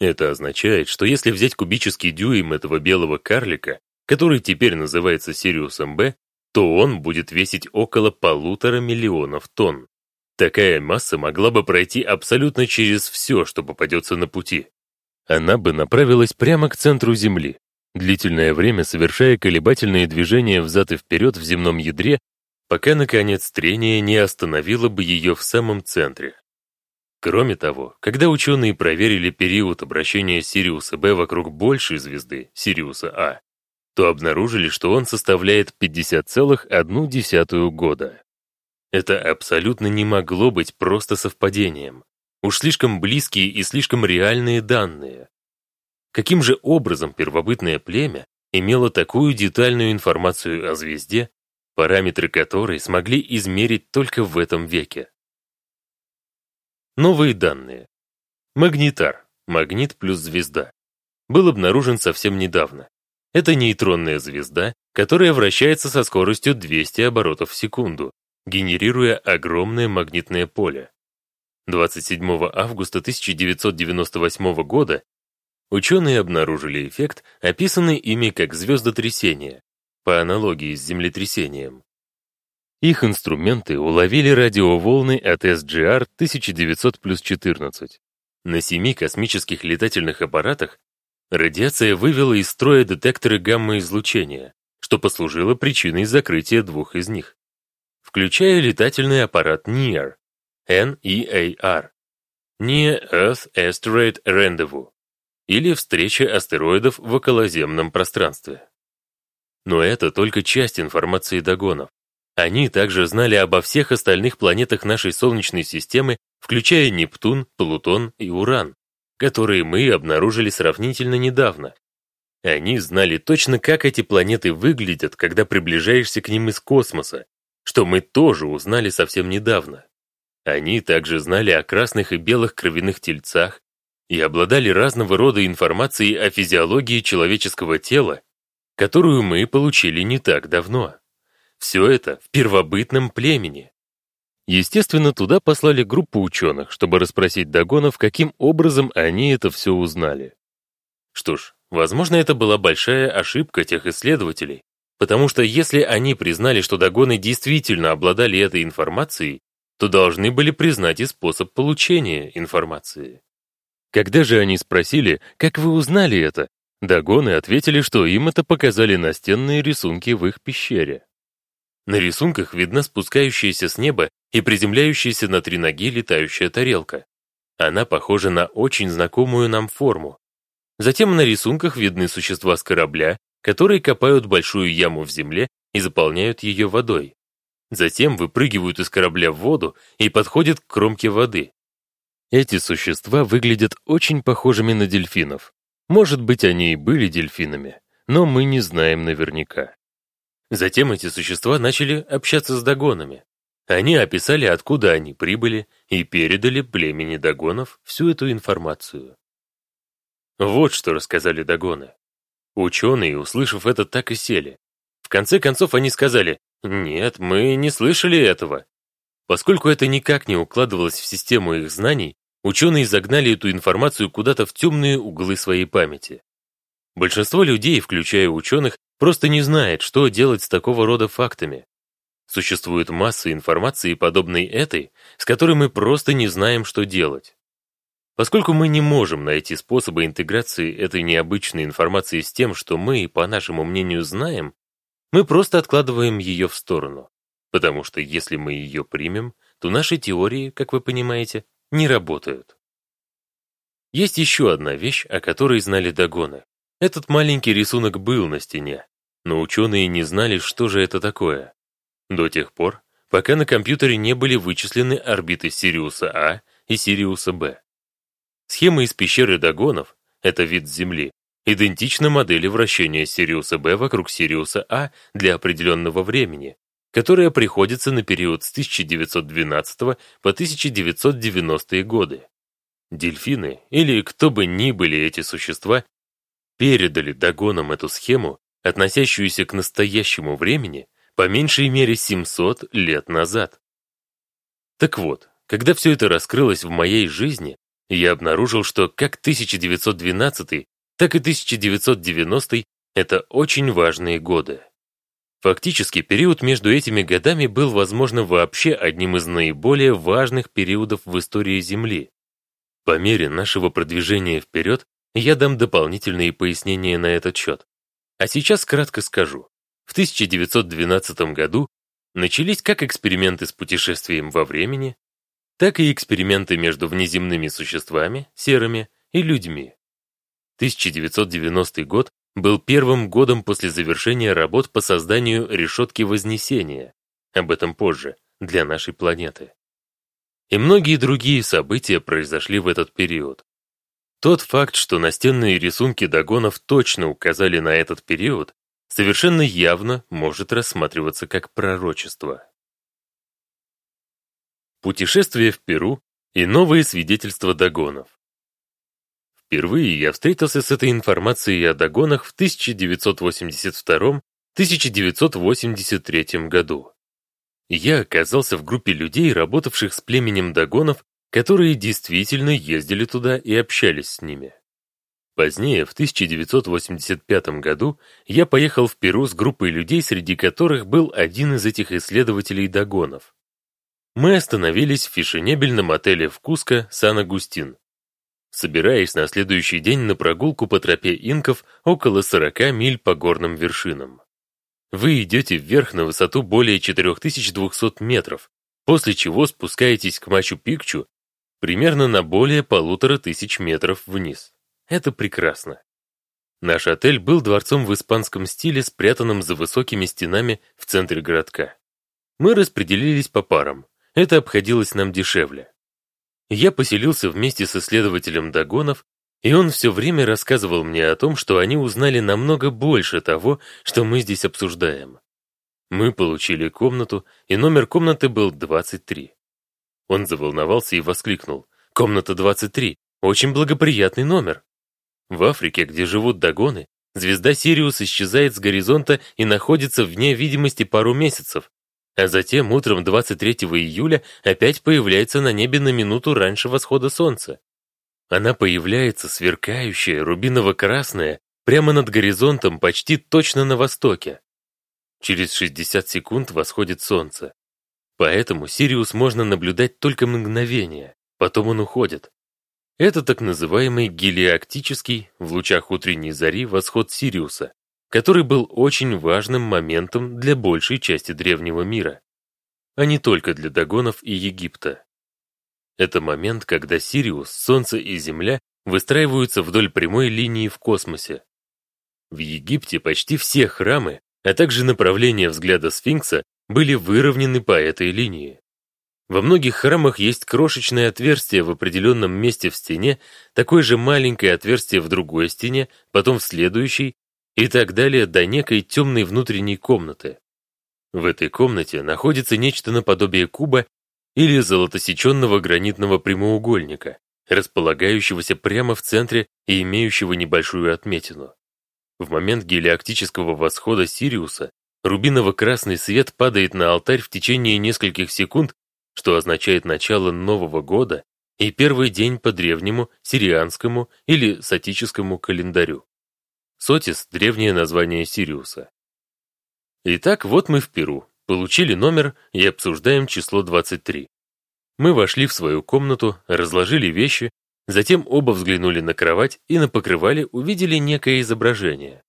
Это означает, что если взять кубический дюйм этого белого карлика, который теперь называется Сириусом Б, то он будет весить около полутора миллионов тонн. Такая масса могла бы пройти абсолютно через все, что попадется на пути. Она бы направилась прямо к центру Земли, длительное время совершая колебательные движения взад и вперед в земном ядре, пока, наконец, трение не остановило бы ее в самом центре. Кроме того, когда ученые проверили период обращения Сириуса Б вокруг большей звезды, Сириуса А, то обнаружили, что он составляет 50,1 года. Это абсолютно не могло быть просто совпадением. Уж слишком близкие и слишком реальные данные. Каким же образом первобытное племя имело такую детальную информацию о звезде, параметры которой смогли измерить только в этом веке? Новые данные. Магнитар, магнит плюс звезда, был обнаружен совсем недавно. Это нейтронная звезда, которая вращается со скоростью 200 оборотов в секунду, генерируя огромное магнитное поле. 27 августа 1998 года ученые обнаружили эффект, описанный ими как звездотрясение, по аналогии с землетрясением. Их инструменты уловили радиоволны от SGR 1900 14. На семи космических летательных аппаратах радиация вывела из строя детекторы гамма-излучения, что послужило причиной закрытия двух из них включая летательный аппарат NEAR, NEAR, Near Earth Asteroid Rendezvous, или встреча астероидов в околоземном пространстве. Но это только часть информации догонов. Они также знали обо всех остальных планетах нашей Солнечной системы, включая Нептун, Плутон и Уран, которые мы обнаружили сравнительно недавно. Они знали точно, как эти планеты выглядят, когда приближаешься к ним из космоса, что мы тоже узнали совсем недавно. Они также знали о красных и белых кровяных тельцах и обладали разного рода информацией о физиологии человеческого тела, которую мы получили не так давно. Все это в первобытном племени. Естественно, туда послали группу ученых, чтобы расспросить Дагонов, каким образом они это все узнали. Что ж, возможно, это была большая ошибка тех исследователей, Потому что если они признали, что догоны действительно обладали этой информацией, то должны были признать и способ получения информации. Когда же они спросили, как вы узнали это, догоны ответили, что им это показали настенные рисунки в их пещере. На рисунках видна спускающаяся с неба и приземляющаяся на три ноги летающая тарелка. Она похожа на очень знакомую нам форму. Затем на рисунках видны существа с корабля, которые копают большую яму в земле и заполняют ее водой. Затем выпрыгивают из корабля в воду и подходят к кромке воды. Эти существа выглядят очень похожими на дельфинов. Может быть, они и были дельфинами, но мы не знаем наверняка. Затем эти существа начали общаться с догонами. Они описали, откуда они прибыли, и передали племени догонов всю эту информацию. Вот что рассказали догоны. Ученые, услышав это, так и сели. В конце концов они сказали, «Нет, мы не слышали этого». Поскольку это никак не укладывалось в систему их знаний, ученые загнали эту информацию куда-то в темные углы своей памяти. Большинство людей, включая ученых, просто не знает, что делать с такого рода фактами. Существует масса информации, подобной этой, с которой мы просто не знаем, что делать. Поскольку мы не можем найти способы интеграции этой необычной информации с тем, что мы, по нашему мнению, знаем, мы просто откладываем ее в сторону. Потому что если мы ее примем, то наши теории, как вы понимаете, не работают. Есть еще одна вещь, о которой знали догоны. Этот маленький рисунок был на стене, но ученые не знали, что же это такое. До тех пор, пока на компьютере не были вычислены орбиты Сириуса А и Сириуса Б. Схема из пещеры Дагонов, это вид Земли, идентична модели вращения Сириуса Б вокруг Сириуса А для определенного времени, которая приходится на период с 1912 по 1990 годы. Дельфины, или кто бы ни были эти существа, передали Дагонам эту схему, относящуюся к настоящему времени, по меньшей мере 700 лет назад. Так вот, когда все это раскрылось в моей жизни, я обнаружил, что как 1912, так и 1990 это очень важные годы. Фактически, период между этими годами был, возможно, вообще одним из наиболее важных периодов в истории Земли. По мере нашего продвижения вперед, я дам дополнительные пояснения на этот счет. А сейчас кратко скажу. В 1912 году начались как эксперименты с путешествием во времени, так и эксперименты между внеземными существами, серыми, и людьми. 1990 год был первым годом после завершения работ по созданию решетки Вознесения, об этом позже, для нашей планеты. И многие другие события произошли в этот период. Тот факт, что настенные рисунки догонов точно указали на этот период, совершенно явно может рассматриваться как пророчество. Путешествие в Перу и новые свидетельства догонов. Впервые я встретился с этой информацией о догонах в 1982-1983 году. Я оказался в группе людей, работавших с племенем догонов, которые действительно ездили туда и общались с ними. Позднее, в 1985 году, я поехал в Перу с группой людей, среди которых был один из этих исследователей догонов мы остановились в фешенебельном отеле в Куско Сан-Агустин. Собираясь на следующий день на прогулку по тропе инков около 40 миль по горным вершинам. Вы идете вверх на высоту более 4200 метров, после чего спускаетесь к Мачу-Пикчу примерно на более полутора тысяч метров вниз. Это прекрасно. Наш отель был дворцом в испанском стиле, спрятанным за высокими стенами в центре городка. Мы распределились по парам. Это обходилось нам дешевле. Я поселился вместе с исследователем Дагонов, и он все время рассказывал мне о том, что они узнали намного больше того, что мы здесь обсуждаем. Мы получили комнату, и номер комнаты был 23. Он заволновался и воскликнул. «Комната 23! Очень благоприятный номер!» В Африке, где живут дагоны, звезда Сириус исчезает с горизонта и находится вне видимости пару месяцев, а затем утром 23 июля опять появляется на небе на минуту раньше восхода солнца. Она появляется сверкающая, рубиново-красная, прямо над горизонтом, почти точно на востоке. Через 60 секунд восходит солнце. Поэтому Сириус можно наблюдать только мгновение, потом он уходит. Это так называемый гелиоактический, в лучах утренней зари, восход Сириуса который был очень важным моментом для большей части древнего мира, а не только для Дагонов и Египта. Это момент, когда Сириус, Солнце и Земля выстраиваются вдоль прямой линии в космосе. В Египте почти все храмы, а также направления взгляда сфинкса были выровнены по этой линии. Во многих храмах есть крошечное отверстие в определенном месте в стене, такое же маленькое отверстие в другой стене, потом в следующей и так далее до некой темной внутренней комнаты. В этой комнате находится нечто наподобие куба или золотосеченного гранитного прямоугольника, располагающегося прямо в центре и имеющего небольшую отметину. В момент гелиоктического восхода Сириуса рубиново-красный свет падает на алтарь в течение нескольких секунд что означает начало Нового года и первый день по древнему, сирианскому или сатическому календарю. Сотис – древнее название Сириуса. Итак, вот мы в Перу, получили номер и обсуждаем число 23. Мы вошли в свою комнату, разложили вещи, затем оба взглянули на кровать и на покрывале увидели некое изображение.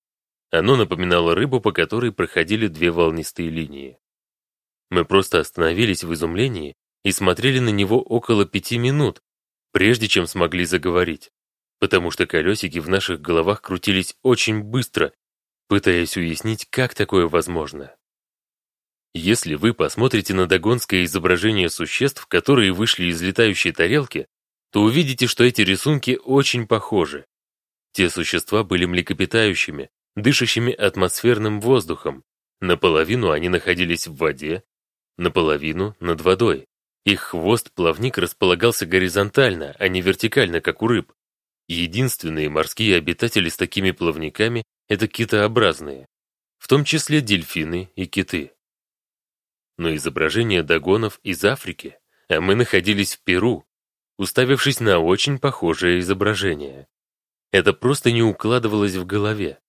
Оно напоминало рыбу, по которой проходили две волнистые линии. Мы просто остановились в изумлении и смотрели на него около пяти минут, прежде чем смогли заговорить, потому что колесики в наших головах крутились очень быстро, пытаясь уяснить, как такое возможно. Если вы посмотрите на догонское изображение существ, которые вышли из летающей тарелки, то увидите, что эти рисунки очень похожи. Те существа были млекопитающими, дышащими атмосферным воздухом. Наполовину они находились в воде, наполовину над водой. Их хвост-плавник располагался горизонтально, а не вертикально, как у рыб. Единственные морские обитатели с такими плавниками — это китообразные, в том числе дельфины и киты. Но изображения догонов из Африки, а мы находились в Перу, уставившись на очень похожее изображение. Это просто не укладывалось в голове.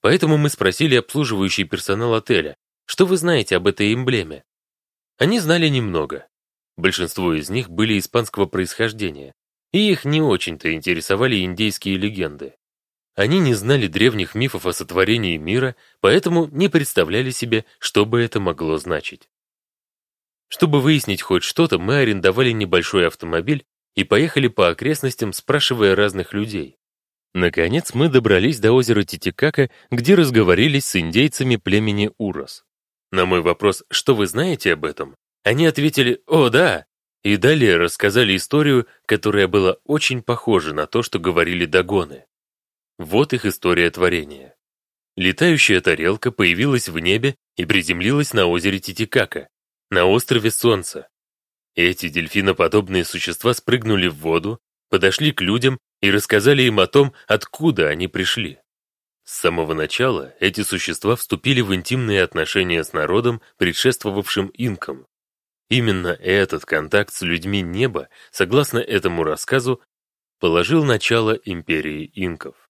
Поэтому мы спросили обслуживающий персонал отеля, что вы знаете об этой эмблеме. Они знали немного. Большинство из них были испанского происхождения, и их не очень-то интересовали индейские легенды. Они не знали древних мифов о сотворении мира, поэтому не представляли себе, что бы это могло значить. Чтобы выяснить хоть что-то, мы арендовали небольшой автомобиль и поехали по окрестностям, спрашивая разных людей. Наконец мы добрались до озера Титикака, где разговорились с индейцами племени Урос. На мой вопрос «Что вы знаете об этом?» Они ответили «О, да!» И далее рассказали историю, которая была очень похожа на то, что говорили догоны. Вот их история творения. Летающая тарелка появилась в небе и приземлилась на озере Титикака, на острове Солнца. Эти дельфиноподобные существа спрыгнули в воду, подошли к людям и рассказали им о том, откуда они пришли. С самого начала эти существа вступили в интимные отношения с народом, предшествовавшим инкам. Именно этот контакт с людьми неба, согласно этому рассказу, положил начало империи инков.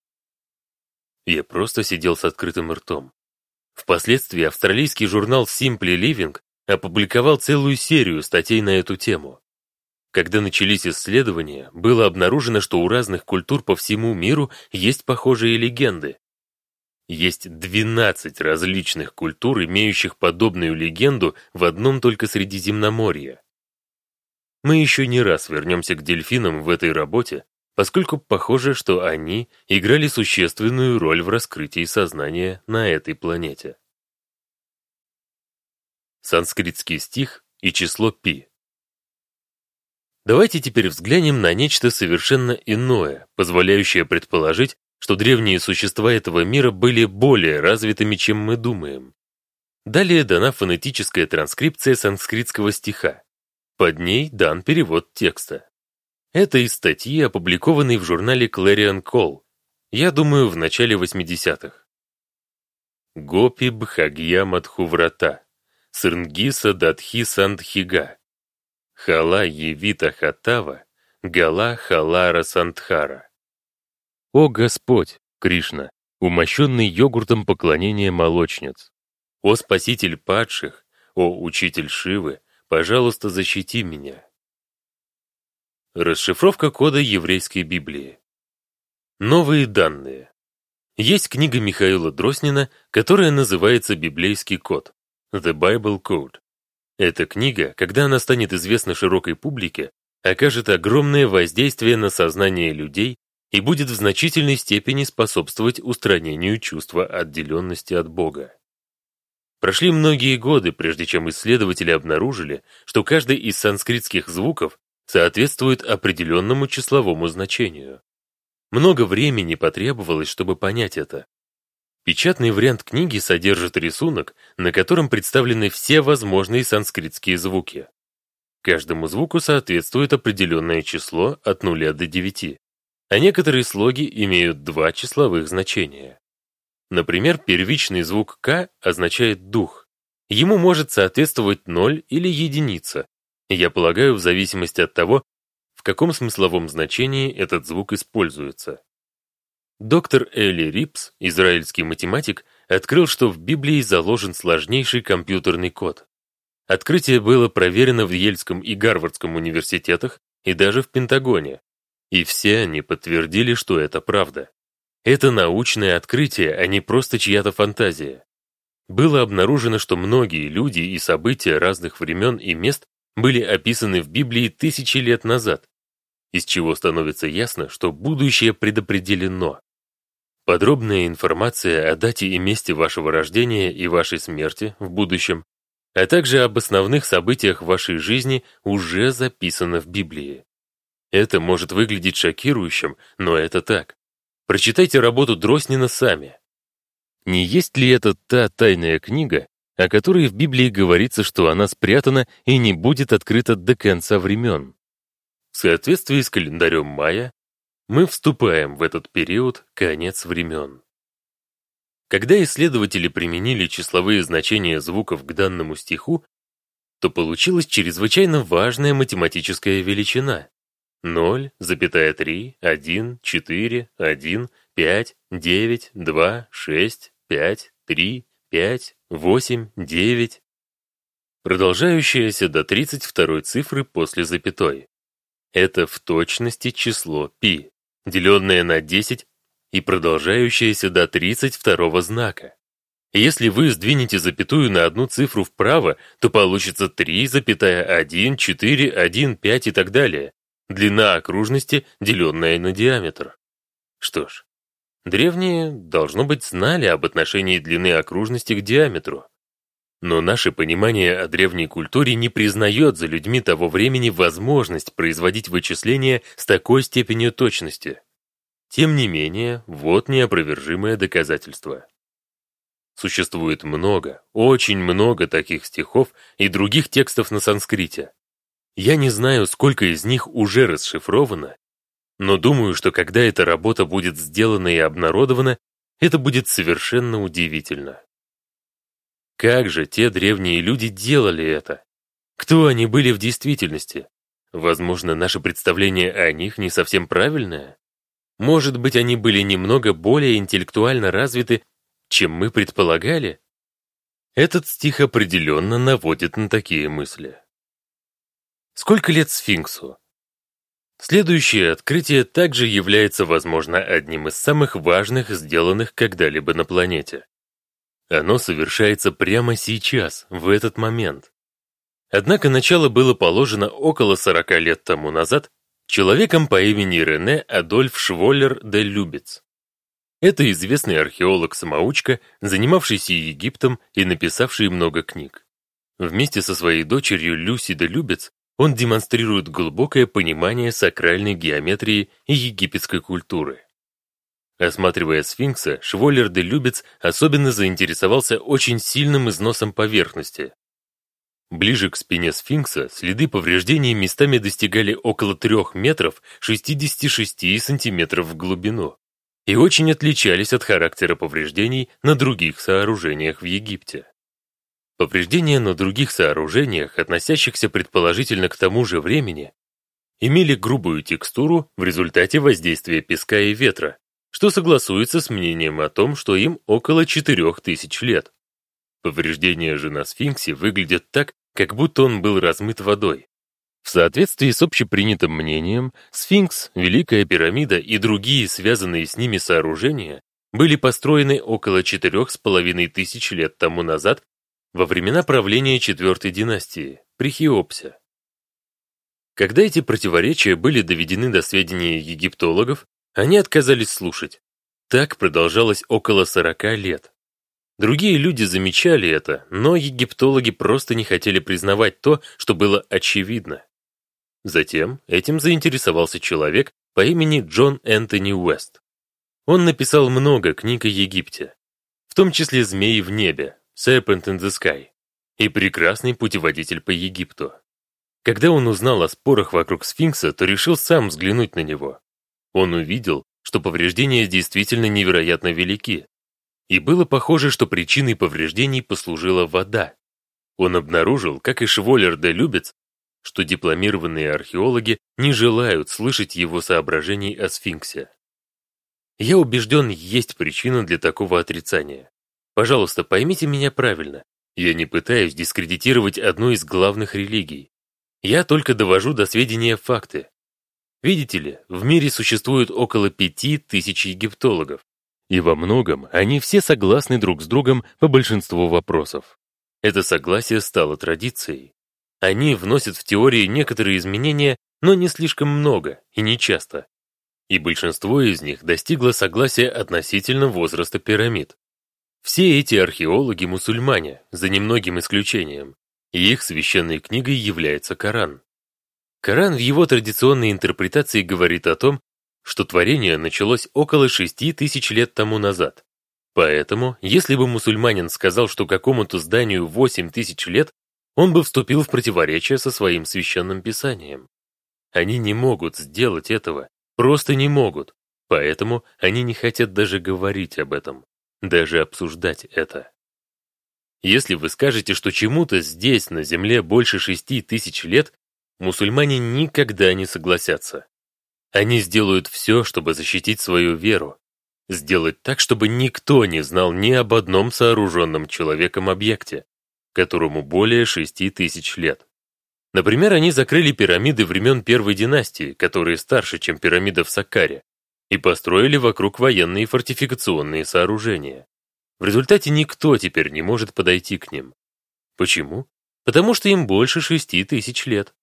Я просто сидел с открытым ртом. Впоследствии австралийский журнал Simply Living опубликовал целую серию статей на эту тему. Когда начались исследования, было обнаружено, что у разных культур по всему миру есть похожие легенды, есть 12 различных культур, имеющих подобную легенду в одном только Средиземноморье. Мы еще не раз вернемся к дельфинам в этой работе, поскольку похоже, что они играли существенную роль в раскрытии сознания на этой планете. Санскритский стих и число пи. Давайте теперь взглянем на нечто совершенно иное, позволяющее предположить, что древние существа этого мира были более развитыми, чем мы думаем. Далее дана фонетическая транскрипция санскритского стиха. Под ней дан перевод текста. Это из статьи, опубликованной в журнале Clarion Call, я думаю, в начале 80-х. Гопи Бхагья Мадхуврата, Сырнгиса Датхи Сандхига, Хала Евита Хатава, Гала Халара Сандхара. «О Господь, Кришна, умощенный йогуртом поклонения молочниц! О Спаситель падших, о Учитель Шивы, пожалуйста, защити меня!» Расшифровка кода еврейской Библии. Новые данные. Есть книга Михаила Дроснина, которая называется «Библейский код» The Bible Code. Эта книга, когда она станет известна широкой публике, окажет огромное воздействие на сознание людей и будет в значительной степени способствовать устранению чувства отделенности от Бога. Прошли многие годы, прежде чем исследователи обнаружили, что каждый из санскритских звуков соответствует определенному числовому значению. Много времени потребовалось, чтобы понять это. Печатный вариант книги содержит рисунок, на котором представлены все возможные санскритские звуки. Каждому звуку соответствует определенное число от 0 до 9, а некоторые слоги имеют два числовых значения. Например, первичный звук «к» означает «дух». Ему может соответствовать 0 или единица, я полагаю, в зависимости от того, в каком смысловом значении этот звук используется. Доктор Элли Рипс, израильский математик, открыл, что в Библии заложен сложнейший компьютерный код. Открытие было проверено в Ельском и Гарвардском университетах и даже в Пентагоне. И все они подтвердили, что это правда. Это научное открытие, а не просто чья-то фантазия. Было обнаружено, что многие люди и события разных времен и мест были описаны в Библии тысячи лет назад, из чего становится ясно, что будущее предопределено. Подробная информация о дате и месте вашего рождения и вашей смерти в будущем, а также об основных событиях вашей жизни уже записана в Библии. Это может выглядеть шокирующим, но это так. Прочитайте работу Дроснина сами. Не есть ли это та тайная книга, о которой в Библии говорится, что она спрятана и не будет открыта до конца времен? В соответствии с календарем Майя, мы вступаем в этот период конец времен. Когда исследователи применили числовые значения звуков к данному стиху, то получилась чрезвычайно важная математическая величина 0,3, 1, 4, 1, 5, 9, 2, 6, 5, 3, 5, 8, 9. Продолжающаяся до 32 цифры после запятой. Это в точности число π, деленное на 10 и продолжающееся до 32 знака. Если вы сдвинете запятую на одну цифру вправо, то получится 3,1, 4, 1, 5 и так далее. Длина окружности, деленная на диаметр. Что ж, древние, должно быть, знали об отношении длины окружности к диаметру. Но наше понимание о древней культуре не признает за людьми того времени возможность производить вычисления с такой степенью точности. Тем не менее, вот неопровержимое доказательство. Существует много, очень много таких стихов и других текстов на санскрите. Я не знаю, сколько из них уже расшифровано, но думаю, что когда эта работа будет сделана и обнародована, это будет совершенно удивительно. Как же те древние люди делали это? Кто они были в действительности? Возможно, наше представление о них не совсем правильное? Может быть, они были немного более интеллектуально развиты, чем мы предполагали? Этот стих определенно наводит на такие мысли. Сколько лет сфинксу? Следующее открытие также является, возможно, одним из самых важных, сделанных когда-либо на планете. Оно совершается прямо сейчас, в этот момент. Однако начало было положено около 40 лет тому назад человеком по имени Рене Адольф Шволлер де Любец. Это известный археолог-самоучка, занимавшийся Египтом и написавший много книг. Вместе со своей дочерью Люси де Любец он демонстрирует глубокое понимание сакральной геометрии и египетской культуры. Осматривая сфинкса, Шволлер де Любец особенно заинтересовался очень сильным износом поверхности. Ближе к спине сфинкса следы повреждений местами достигали около 3 метров 66 сантиметров в глубину и очень отличались от характера повреждений на других сооружениях в Египте. Повреждения на других сооружениях, относящихся предположительно к тому же времени, имели грубую текстуру в результате воздействия песка и ветра, что согласуется с мнением о том, что им около 4000 лет. Повреждения же на сфинксе выглядят так, как будто он был размыт водой. В соответствии с общепринятым мнением, сфинкс, Великая пирамида и другие связанные с ними сооружения были построены около четырех с половиной тысяч лет тому назад во времена правления четвертой династии, при Хеопсе. Когда эти противоречия были доведены до сведения египтологов, они отказались слушать. Так продолжалось около 40 лет. Другие люди замечали это, но египтологи просто не хотели признавать то, что было очевидно. Затем этим заинтересовался человек по имени Джон Энтони Уэст. Он написал много книг о Египте, в том числе «Змеи в небе», «Serpent in the Sky» и «Прекрасный путеводитель по Египту». Когда он узнал о спорах вокруг сфинкса, то решил сам взглянуть на него. Он увидел, что повреждения действительно невероятно велики. И было похоже, что причиной повреждений послужила вода. Он обнаружил, как и Шволлер де Любец, что дипломированные археологи не желают слышать его соображений о сфинксе. Я убежден, есть причина для такого отрицания. Пожалуйста, поймите меня правильно. Я не пытаюсь дискредитировать одну из главных религий. Я только довожу до сведения факты. Видите ли, в мире существует около пяти тысяч египтологов, и во многом они все согласны друг с другом по большинству вопросов. Это согласие стало традицией. Они вносят в теории некоторые изменения, но не слишком много и не часто. И большинство из них достигло согласия относительно возраста пирамид. Все эти археологи мусульмане, за немногим исключением, и их священной книгой является Коран. Коран в его традиционной интерпретации говорит о том, что творение началось около шести тысяч лет тому назад. Поэтому, если бы мусульманин сказал, что какому-то зданию восемь тысяч лет, он бы вступил в противоречие со своим священным писанием. Они не могут сделать этого, просто не могут, поэтому они не хотят даже говорить об этом, даже обсуждать это. Если вы скажете, что чему-то здесь, на Земле, больше шести тысяч лет, мусульмане никогда не согласятся. Они сделают все, чтобы защитить свою веру, сделать так, чтобы никто не знал ни об одном сооруженном человеком объекте, которому более шести тысяч лет. Например, они закрыли пирамиды времен Первой династии, которые старше, чем пирамида в Саккаре, и построили вокруг военные фортификационные сооружения. В результате никто теперь не может подойти к ним. Почему? Потому что им больше шести тысяч лет.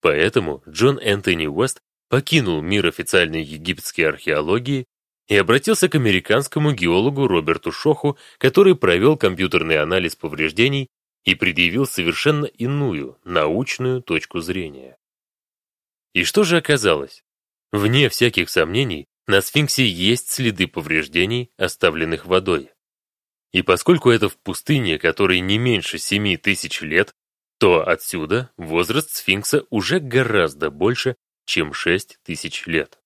Поэтому Джон Энтони Уэст покинул мир официальной египетской археологии и обратился к американскому геологу Роберту Шоху, который провел компьютерный анализ повреждений и предъявил совершенно иную, научную точку зрения. И что же оказалось? Вне всяких сомнений, на сфинксе есть следы повреждений, оставленных водой. И поскольку это в пустыне, которой не меньше 7 тысяч лет, то отсюда возраст сфинкса уже гораздо больше, чем 6 тысяч лет.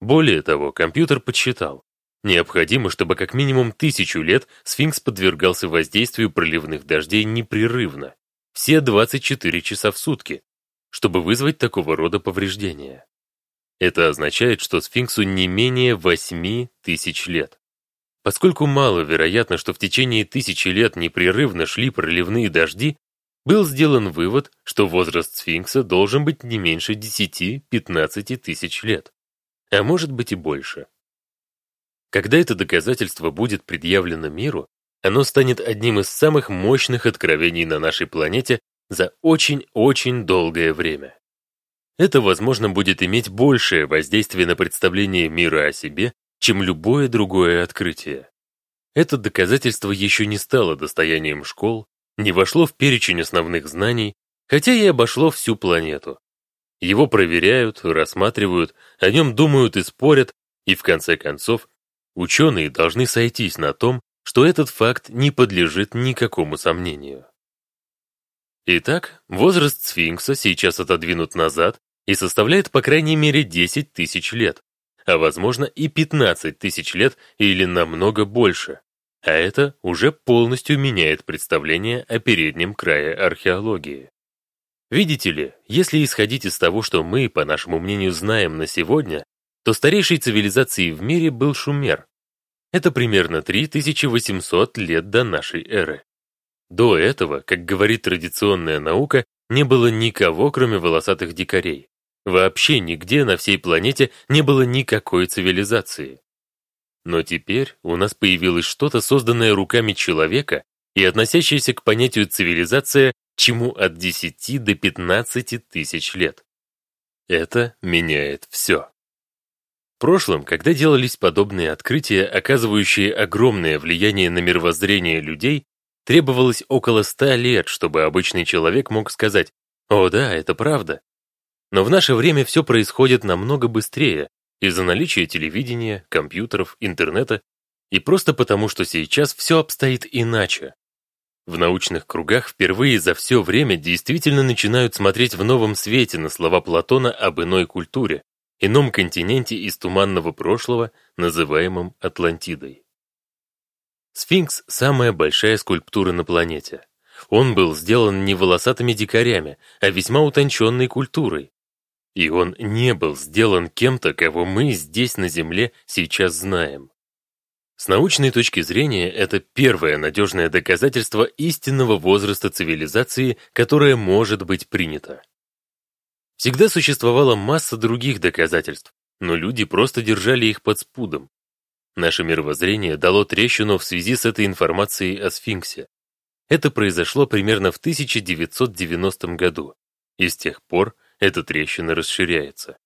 Более того, компьютер подсчитал, необходимо, чтобы как минимум тысячу лет сфинкс подвергался воздействию проливных дождей непрерывно, все 24 часа в сутки, чтобы вызвать такого рода повреждения. Это означает, что сфинксу не менее 8 тысяч лет. Поскольку маловероятно, что в течение тысячи лет непрерывно шли проливные дожди, был сделан вывод, что возраст сфинкса должен быть не меньше 10-15 тысяч лет, а может быть и больше. Когда это доказательство будет предъявлено миру, оно станет одним из самых мощных откровений на нашей планете за очень-очень долгое время. Это, возможно, будет иметь большее воздействие на представление мира о себе, чем любое другое открытие. Это доказательство еще не стало достоянием школ, не вошло в перечень основных знаний, хотя и обошло всю планету. Его проверяют, рассматривают, о нем думают и спорят, и в конце концов ученые должны сойтись на том, что этот факт не подлежит никакому сомнению. Итак, возраст сфинкса сейчас отодвинут назад и составляет по крайней мере 10 тысяч лет а возможно и 15 тысяч лет или намного больше. А это уже полностью меняет представление о переднем крае археологии. Видите ли, если исходить из того, что мы, по нашему мнению, знаем на сегодня, то старейшей цивилизацией в мире был Шумер. Это примерно 3800 лет до нашей эры. До этого, как говорит традиционная наука, не было никого, кроме волосатых дикарей. Вообще нигде на всей планете не было никакой цивилизации. Но теперь у нас появилось что-то, созданное руками человека и относящееся к понятию цивилизация, чему от 10 до 15 тысяч лет. Это меняет все. прошлом, когда делались подобные открытия, оказывающие огромное влияние на мировоззрение людей, требовалось около ста лет, чтобы обычный человек мог сказать «О да, это правда». Но в наше время все происходит намного быстрее из-за наличия телевидения, компьютеров, интернета и просто потому, что сейчас все обстоит иначе. В научных кругах впервые за все время действительно начинают смотреть в новом свете на слова Платона об иной культуре, ином континенте из туманного прошлого, называемом Атлантидой. Сфинкс – самая большая скульптура на планете. Он был сделан не волосатыми дикарями, а весьма утонченной культурой. И он не был сделан кем-то, кого мы здесь на Земле сейчас знаем. С научной точки зрения, это первое надежное доказательство истинного возраста цивилизации, которое может быть принято. Всегда существовала масса других доказательств, но люди просто держали их под спудом. Наше мировоззрение дало трещину в связи с этой информацией о сфинксе. Это произошло примерно в 1990 году, и с тех пор эта трещина расширяется.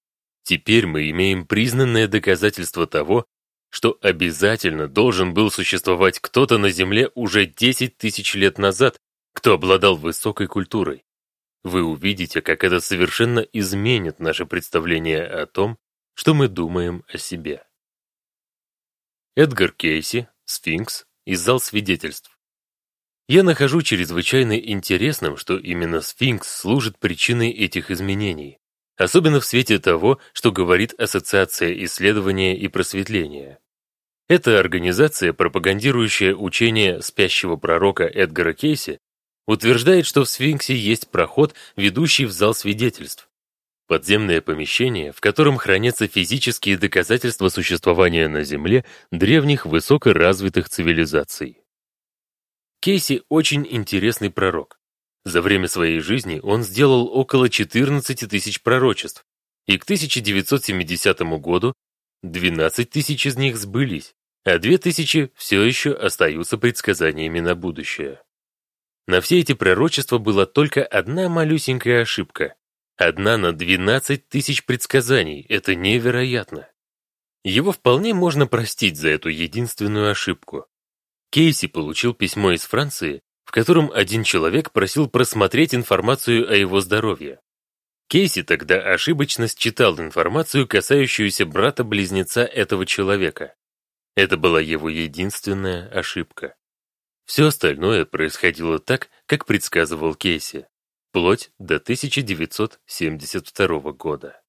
Теперь мы имеем признанное доказательство того, что обязательно должен был существовать кто-то на Земле уже 10 тысяч лет назад, кто обладал высокой культурой вы увидите, как это совершенно изменит наше представление о том, что мы думаем о себе. Эдгар Кейси, Сфинкс и зал свидетельств. Я нахожу чрезвычайно интересным, что именно Сфинкс служит причиной этих изменений, особенно в свете того, что говорит Ассоциация исследования и просветления. Это организация, пропагандирующая учение спящего пророка Эдгара Кейси, утверждает, что в сфинксе есть проход, ведущий в зал свидетельств. Подземное помещение, в котором хранятся физические доказательства существования на Земле древних высокоразвитых цивилизаций. Кейси очень интересный пророк. За время своей жизни он сделал около 14 тысяч пророчеств, и к 1970 году 12 тысяч из них сбылись, а 2 тысячи все еще остаются предсказаниями на будущее. На все эти пророчества была только одна малюсенькая ошибка. Одна на 12 тысяч предсказаний. Это невероятно. Его вполне можно простить за эту единственную ошибку. Кейси получил письмо из Франции, в котором один человек просил просмотреть информацию о его здоровье. Кейси тогда ошибочно считал информацию, касающуюся брата-близнеца этого человека. Это была его единственная ошибка. Все остальное происходило так, как предсказывал Кейси, вплоть до 1972 года.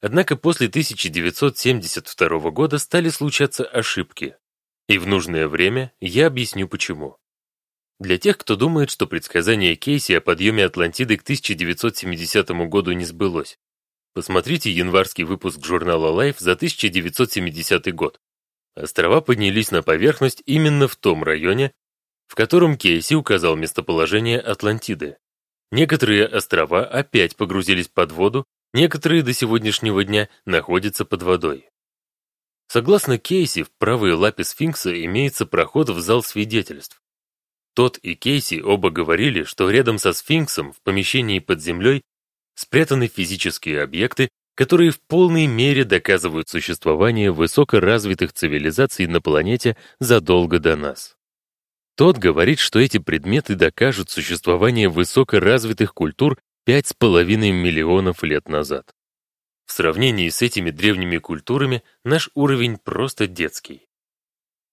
Однако после 1972 года стали случаться ошибки, и в нужное время я объясню почему. Для тех, кто думает, что предсказание Кейси о подъеме Атлантиды к 1970 году не сбылось, посмотрите январский выпуск журнала Life за 1970 год. Острова поднялись на поверхность именно в том районе, в котором Кейси указал местоположение Атлантиды. Некоторые острова опять погрузились под воду, некоторые до сегодняшнего дня находятся под водой. Согласно Кейси, в правой лапе сфинкса имеется проход в зал свидетельств. Тот и Кейси оба говорили, что рядом со сфинксом в помещении под землей спрятаны физические объекты, которые в полной мере доказывают существование высокоразвитых цивилизаций на планете задолго до нас. Тот говорит, что эти предметы докажут существование высокоразвитых культур 5,5 миллионов лет назад. В сравнении с этими древними культурами наш уровень просто детский.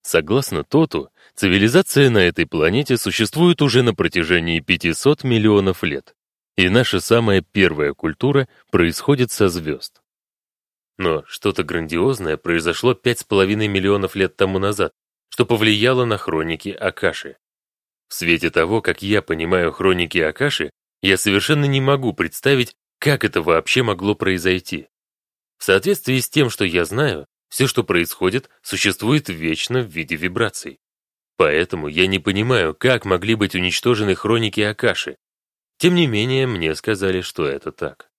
Согласно Тоту, цивилизация на этой планете существует уже на протяжении 500 миллионов лет, и наша самая первая культура происходит со звезд. Но что-то грандиозное произошло 5,5 миллионов лет тому назад, что повлияло на хроники Акаши. В свете того, как я понимаю хроники Акаши, я совершенно не могу представить, как это вообще могло произойти. В соответствии с тем, что я знаю, все, что происходит, существует вечно в виде вибраций. Поэтому я не понимаю, как могли быть уничтожены хроники Акаши, тем не менее, мне сказали, что это так.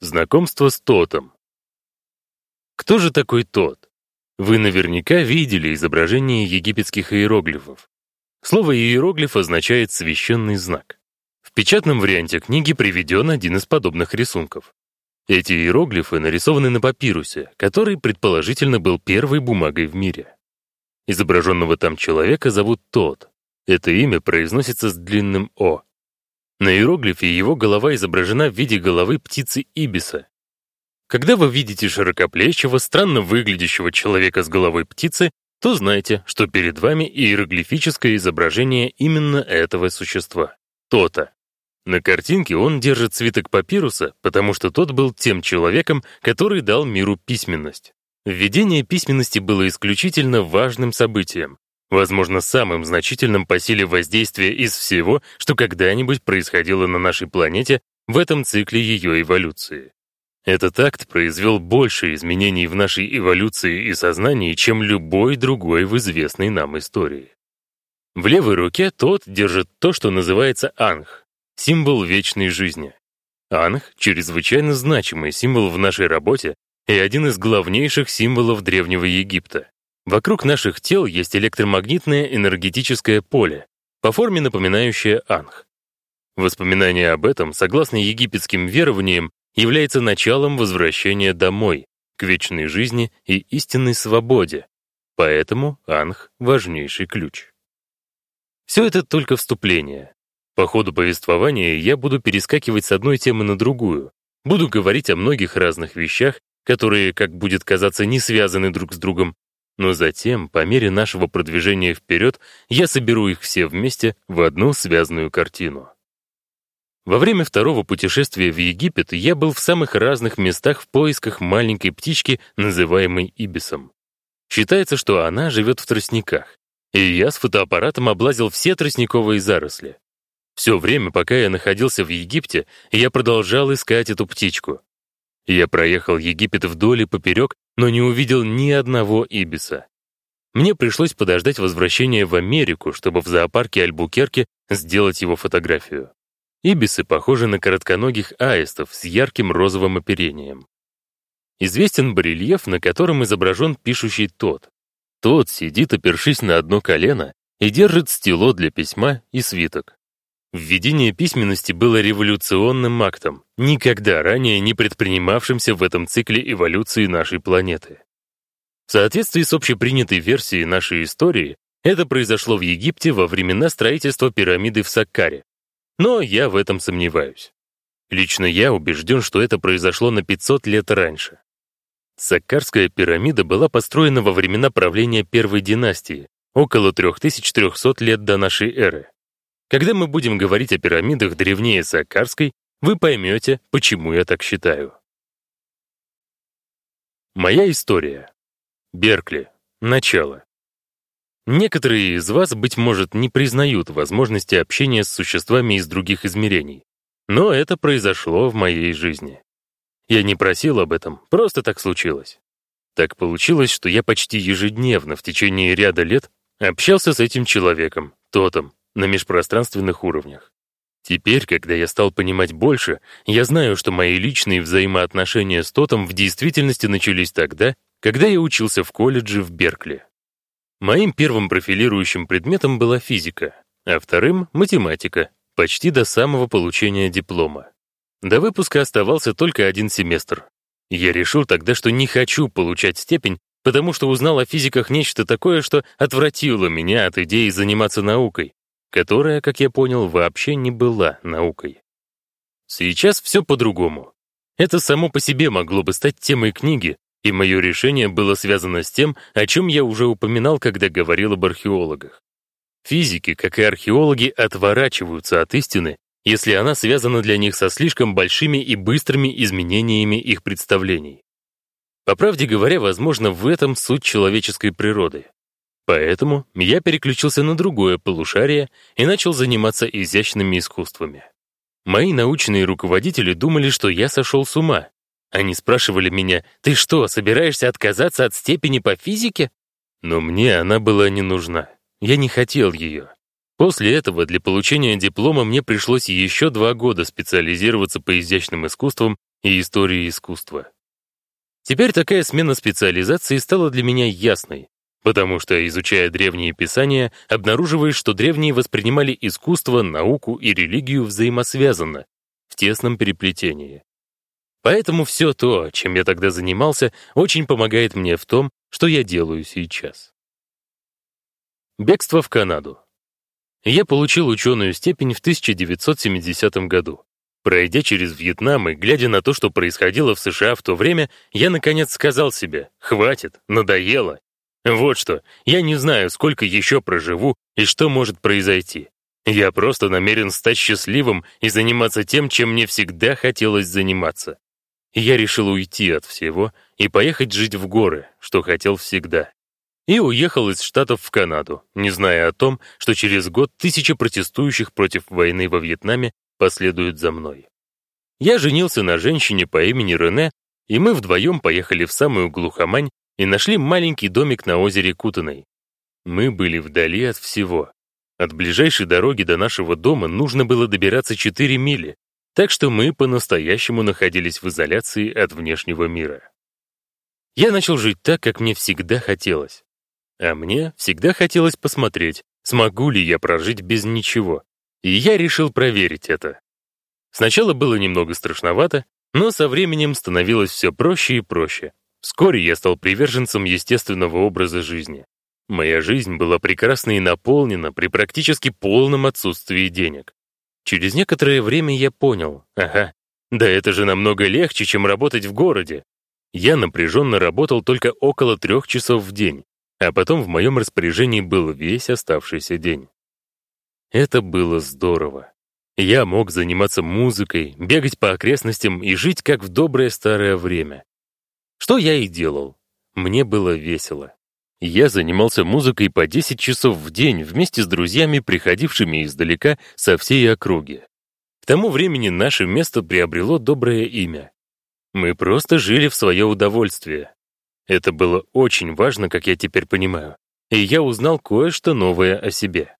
Знакомство с Тотом. Кто же такой Тот? Вы наверняка видели изображение египетских иероглифов. Слово «иероглиф» означает «священный знак». Печатном варианте книги приведен один из подобных рисунков. Эти иероглифы нарисованы на папирусе, который, предположительно, был первой бумагой в мире. Изображенного там человека зовут Тот. Это имя произносится с длинным «о». На иероглифе его голова изображена в виде головы птицы ибиса. Когда вы видите широкоплечего, странно выглядящего человека с головой птицы, то знайте, что перед вами иероглифическое изображение именно этого существа — Тота. На картинке он держит свиток папируса, потому что тот был тем человеком, который дал миру письменность. Введение письменности было исключительно важным событием, возможно, самым значительным по силе воздействия из всего, что когда-нибудь происходило на нашей планете в этом цикле ее эволюции. Этот акт произвел больше изменений в нашей эволюции и сознании, чем любой другой в известной нам истории. В левой руке тот держит то, что называется анх, символ вечной жизни. Анх — чрезвычайно значимый символ в нашей работе и один из главнейших символов Древнего Египта. Вокруг наших тел есть электромагнитное энергетическое поле, по форме напоминающее анх. Воспоминание об этом, согласно египетским верованиям, является началом возвращения домой, к вечной жизни и истинной свободе. Поэтому анх — важнейший ключ. Все это только вступление. По ходу повествования я буду перескакивать с одной темы на другую, буду говорить о многих разных вещах, которые, как будет казаться, не связаны друг с другом, но затем, по мере нашего продвижения вперед, я соберу их все вместе в одну связанную картину. Во время второго путешествия в Египет я был в самых разных местах в поисках маленькой птички, называемой ибисом. Считается, что она живет в тростниках, и я с фотоаппаратом облазил все тростниковые заросли. Все время, пока я находился в Египте, я продолжал искать эту птичку. Я проехал Египет вдоль и поперек, но не увидел ни одного ибиса. Мне пришлось подождать возвращения в Америку, чтобы в зоопарке Альбукерке сделать его фотографию. Ибисы похожи на коротконогих аистов с ярким розовым оперением. Известен барельеф, на котором изображен пишущий тот. Тот сидит, опершись на одно колено, и держит стело для письма и свиток. Введение письменности было революционным актом, никогда ранее не предпринимавшимся в этом цикле эволюции нашей планеты. В соответствии с общепринятой версией нашей истории, это произошло в Египте во времена строительства пирамиды в Саккаре. Но я в этом сомневаюсь. Лично я убежден, что это произошло на 500 лет раньше. Саккарская пирамида была построена во времена правления первой династии, около 3300 лет до нашей эры. Когда мы будем говорить о пирамидах древнее Саккарской, вы поймете, почему я так считаю. Моя история. Беркли. Начало. Некоторые из вас, быть может, не признают возможности общения с существами из других измерений. Но это произошло в моей жизни. Я не просил об этом, просто так случилось. Так получилось, что я почти ежедневно в течение ряда лет общался с этим человеком, Тотом, на межпространственных уровнях. Теперь, когда я стал понимать больше, я знаю, что мои личные взаимоотношения с Тотом в действительности начались тогда, когда я учился в колледже в Беркли. Моим первым профилирующим предметом была физика, а вторым — математика, почти до самого получения диплома. До выпуска оставался только один семестр. Я решил тогда, что не хочу получать степень, потому что узнал о физиках нечто такое, что отвратило меня от идеи заниматься наукой, которая, как я понял, вообще не была наукой. Сейчас все по-другому. Это само по себе могло бы стать темой книги, и мое решение было связано с тем, о чем я уже упоминал, когда говорил об археологах. Физики, как и археологи, отворачиваются от истины, если она связана для них со слишком большими и быстрыми изменениями их представлений. По правде говоря, возможно, в этом суть человеческой природы. Поэтому я переключился на другое полушарие и начал заниматься изящными искусствами. Мои научные руководители думали, что я сошел с ума. Они спрашивали меня, «Ты что, собираешься отказаться от степени по физике?» Но мне она была не нужна. Я не хотел ее. После этого для получения диплома мне пришлось еще два года специализироваться по изящным искусствам и истории искусства. Теперь такая смена специализации стала для меня ясной, Потому что, изучая древние писания, обнаруживаешь, что древние воспринимали искусство, науку и религию взаимосвязанно, в тесном переплетении. Поэтому все то, чем я тогда занимался, очень помогает мне в том, что я делаю сейчас. Бегство в Канаду. Я получил ученую степень в 1970 году. Пройдя через Вьетнам и глядя на то, что происходило в США в то время, я наконец сказал себе «хватит, надоело». Вот что, я не знаю, сколько еще проживу и что может произойти. Я просто намерен стать счастливым и заниматься тем, чем мне всегда хотелось заниматься. Я решил уйти от всего и поехать жить в горы, что хотел всегда и уехал из Штатов в Канаду, не зная о том, что через год тысячи протестующих против войны во Вьетнаме последуют за мной. Я женился на женщине по имени Рене, и мы вдвоем поехали в самую глухомань и нашли маленький домик на озере Кутаной. Мы были вдали от всего. От ближайшей дороги до нашего дома нужно было добираться 4 мили, так что мы по-настоящему находились в изоляции от внешнего мира. Я начал жить так, как мне всегда хотелось. А мне всегда хотелось посмотреть, смогу ли я прожить без ничего. И я решил проверить это. Сначала было немного страшновато, но со временем становилось все проще и проще. Вскоре я стал приверженцем естественного образа жизни. Моя жизнь была прекрасна и наполнена при практически полном отсутствии денег. Через некоторое время я понял, ага, да это же намного легче, чем работать в городе. Я напряженно работал только около трех часов в день, а потом в моем распоряжении был весь оставшийся день. Это было здорово. Я мог заниматься музыкой, бегать по окрестностям и жить как в доброе старое время. Что я и делал. Мне было весело. Я занимался музыкой по 10 часов в день вместе с друзьями, приходившими издалека со всей округи. К тому времени наше место приобрело доброе имя. Мы просто жили в свое удовольствие, это было очень важно, как я теперь понимаю, и я узнал кое-что новое о себе.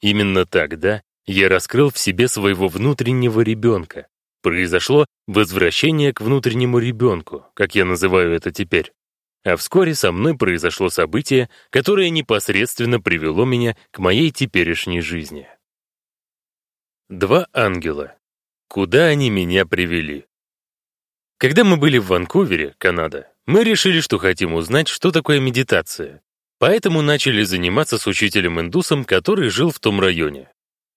Именно тогда я раскрыл в себе своего внутреннего ребенка. Произошло возвращение к внутреннему ребенку, как я называю это теперь. А вскоре со мной произошло событие, которое непосредственно привело меня к моей теперешней жизни. Два ангела. Куда они меня привели? Когда мы были в Ванкувере, Канада, мы решили, что хотим узнать, что такое медитация. Поэтому начали заниматься с учителем-индусом, который жил в том районе.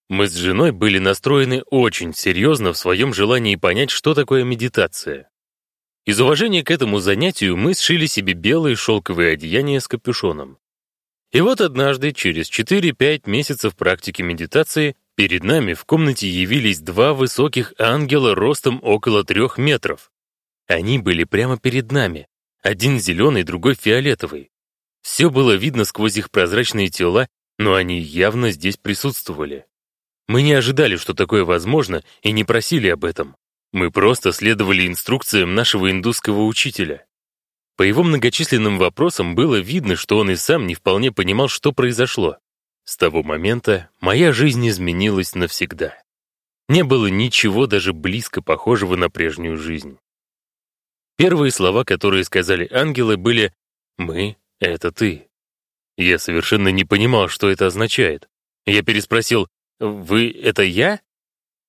Мы с женой были настроены очень серьезно в своем желании понять, что такое медитация. Из уважения к этому занятию мы сшили себе белые шелковые одеяния с капюшоном. И вот однажды, через 4-5 месяцев практики медитации, перед нами в комнате явились два высоких ангела ростом около трех метров. Они были прямо перед нами, один зеленый, другой фиолетовый. Все было видно сквозь их прозрачные тела, но они явно здесь присутствовали. Мы не ожидали, что такое возможно, и не просили об этом. Мы просто следовали инструкциям нашего индусского учителя. По его многочисленным вопросам было видно, что он и сам не вполне понимал, что произошло. С того момента моя жизнь изменилась навсегда. Не было ничего даже близко похожего на прежнюю жизнь. Первые слова, которые сказали ангелы, были «Мы — это ты». Я совершенно не понимал, что это означает. Я переспросил «Вы — это я?»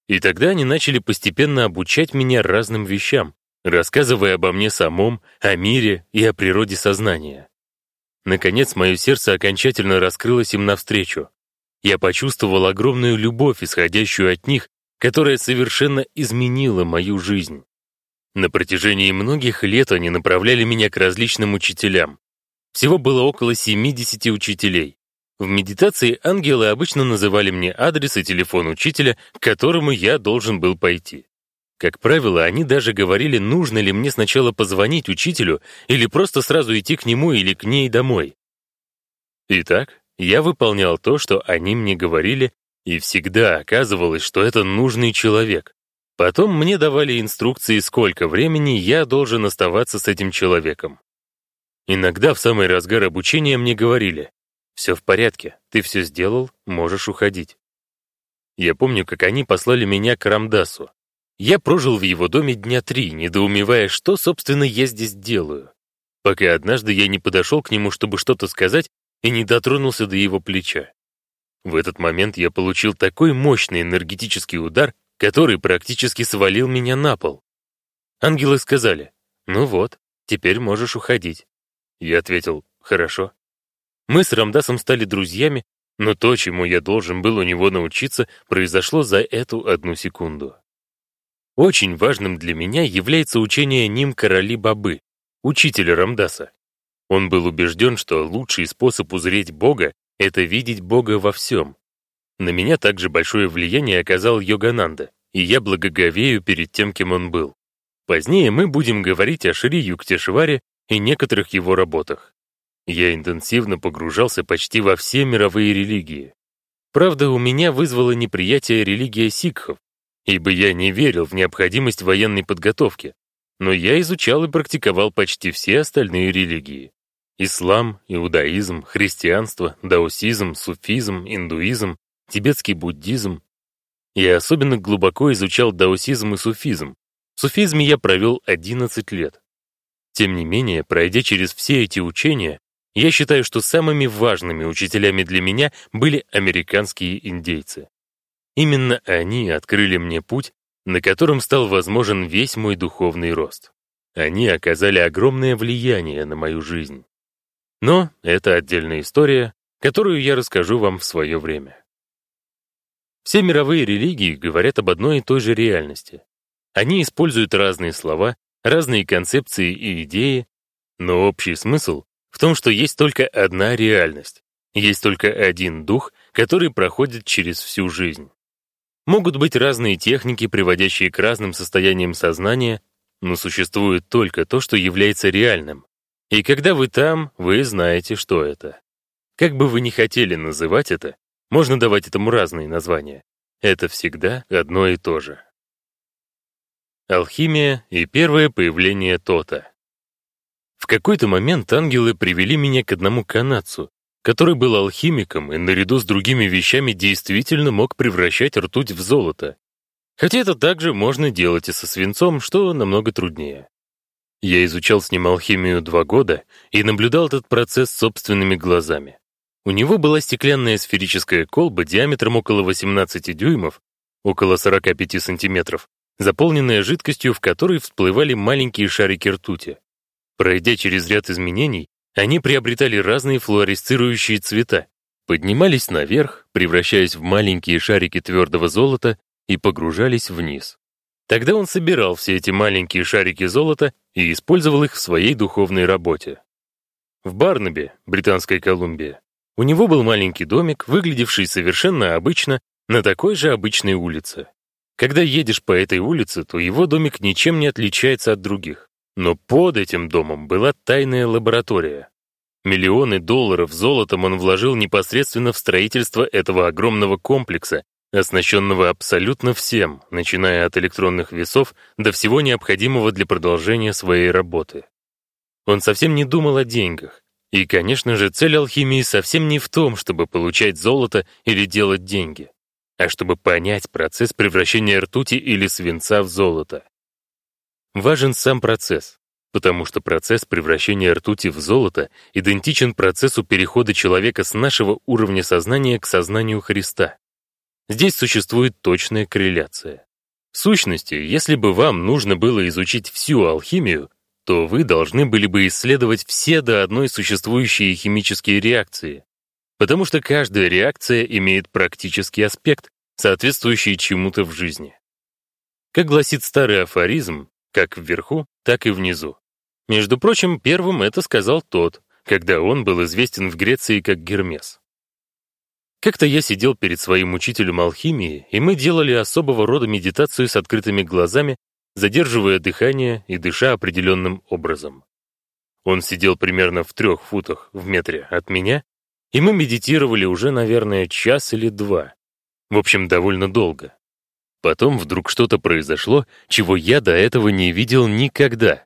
И тогда они начали постепенно обучать меня разным вещам, рассказывая обо мне самом, о мире и о природе сознания. Наконец, мое сердце окончательно раскрылось им навстречу. Я почувствовал огромную любовь, исходящую от них, которая совершенно изменила мою жизнь. На протяжении многих лет они направляли меня к различным учителям. Всего было около 70 учителей. В медитации ангелы обычно называли мне адрес и телефон учителя, к которому я должен был пойти. Как правило, они даже говорили, нужно ли мне сначала позвонить учителю или просто сразу идти к нему или к ней домой. Итак, я выполнял то, что они мне говорили, и всегда оказывалось, что это нужный человек. Потом мне давали инструкции, сколько времени я должен оставаться с этим человеком. Иногда в самый разгар обучения мне говорили, «Все в порядке, ты все сделал, можешь уходить». Я помню, как они послали меня к Рамдасу. Я прожил в его доме дня три, недоумевая, что, собственно, я здесь делаю. Пока однажды я не подошел к нему, чтобы что-то сказать, и не дотронулся до его плеча. В этот момент я получил такой мощный энергетический удар, который практически свалил меня на пол. Ангелы сказали, «Ну вот, теперь можешь уходить». Я ответил, «Хорошо». Мы с Рамдасом стали друзьями, но то, чему я должен был у него научиться, произошло за эту одну секунду. Очень важным для меня является учение Ним Короли Бабы, учителя Рамдаса. Он был убежден, что лучший способ узреть Бога — это видеть Бога во всем. На меня также большое влияние оказал Йогананда, и я благоговею перед тем, кем он был. Позднее мы будем говорить о Шри Юктешваре и некоторых его работах. Я интенсивно погружался почти во все мировые религии. Правда, у меня вызвало неприятие религия сикхов, ибо я не верил в необходимость военной подготовки, но я изучал и практиковал почти все остальные религии. Ислам, иудаизм, христианство, даосизм, суфизм, индуизм, тибетский буддизм. Я особенно глубоко изучал даосизм и суфизм. В суфизме я провел 11 лет. Тем не менее, пройдя через все эти учения, я считаю, что самыми важными учителями для меня были американские индейцы. Именно они открыли мне путь, на котором стал возможен весь мой духовный рост. Они оказали огромное влияние на мою жизнь. Но это отдельная история, которую я расскажу вам в свое время. Все мировые религии говорят об одной и той же реальности. Они используют разные слова, разные концепции и идеи, но общий смысл в том, что есть только одна реальность, есть только один дух, который проходит через всю жизнь. Могут быть разные техники, приводящие к разным состояниям сознания, но существует только то, что является реальным, и когда вы там, вы знаете, что это. Как бы вы ни хотели называть это, можно давать этому разные названия. Это всегда одно и то же. Алхимия и первое появление Тота. В какой-то момент ангелы привели меня к одному канадцу, который был алхимиком и наряду с другими вещами действительно мог превращать ртуть в золото. Хотя это также можно делать и со свинцом, что намного труднее. Я изучал с ним алхимию два года и наблюдал этот процесс собственными глазами. У него была стеклянная сферическая колба диаметром около 18 дюймов, около 45 сантиметров, заполненная жидкостью, в которой всплывали маленькие шарики ртути. Пройдя через ряд изменений, они приобретали разные флуоресцирующие цвета, поднимались наверх, превращаясь в маленькие шарики твердого золота и погружались вниз. Тогда он собирал все эти маленькие шарики золота и использовал их в своей духовной работе. В Барнабе, Британская Колумбия, у него был маленький домик, выглядевший совершенно обычно на такой же обычной улице. Когда едешь по этой улице, то его домик ничем не отличается от других. Но под этим домом была тайная лаборатория. Миллионы долларов золотом он вложил непосредственно в строительство этого огромного комплекса, оснащенного абсолютно всем, начиная от электронных весов до всего необходимого для продолжения своей работы. Он совсем не думал о деньгах. И, конечно же, цель алхимии совсем не в том, чтобы получать золото или делать деньги, а чтобы понять процесс превращения ртути или свинца в золото. Важен сам процесс, потому что процесс превращения ртути в золото идентичен процессу перехода человека с нашего уровня сознания к сознанию Христа. Здесь существует точная корреляция. В сущности, если бы вам нужно было изучить всю алхимию, то вы должны были бы исследовать все до одной существующие химические реакции, потому что каждая реакция имеет практический аспект, соответствующий чему-то в жизни. Как гласит старый афоризм, как вверху, так и внизу. Между прочим, первым это сказал тот, когда он был известен в Греции как Гермес. Как-то я сидел перед своим учителем алхимии, и мы делали особого рода медитацию с открытыми глазами, задерживая дыхание и дыша определенным образом. Он сидел примерно в трех футах в метре от меня, и мы медитировали уже, наверное, час или два. В общем, довольно долго. Потом вдруг что-то произошло, чего я до этого не видел никогда.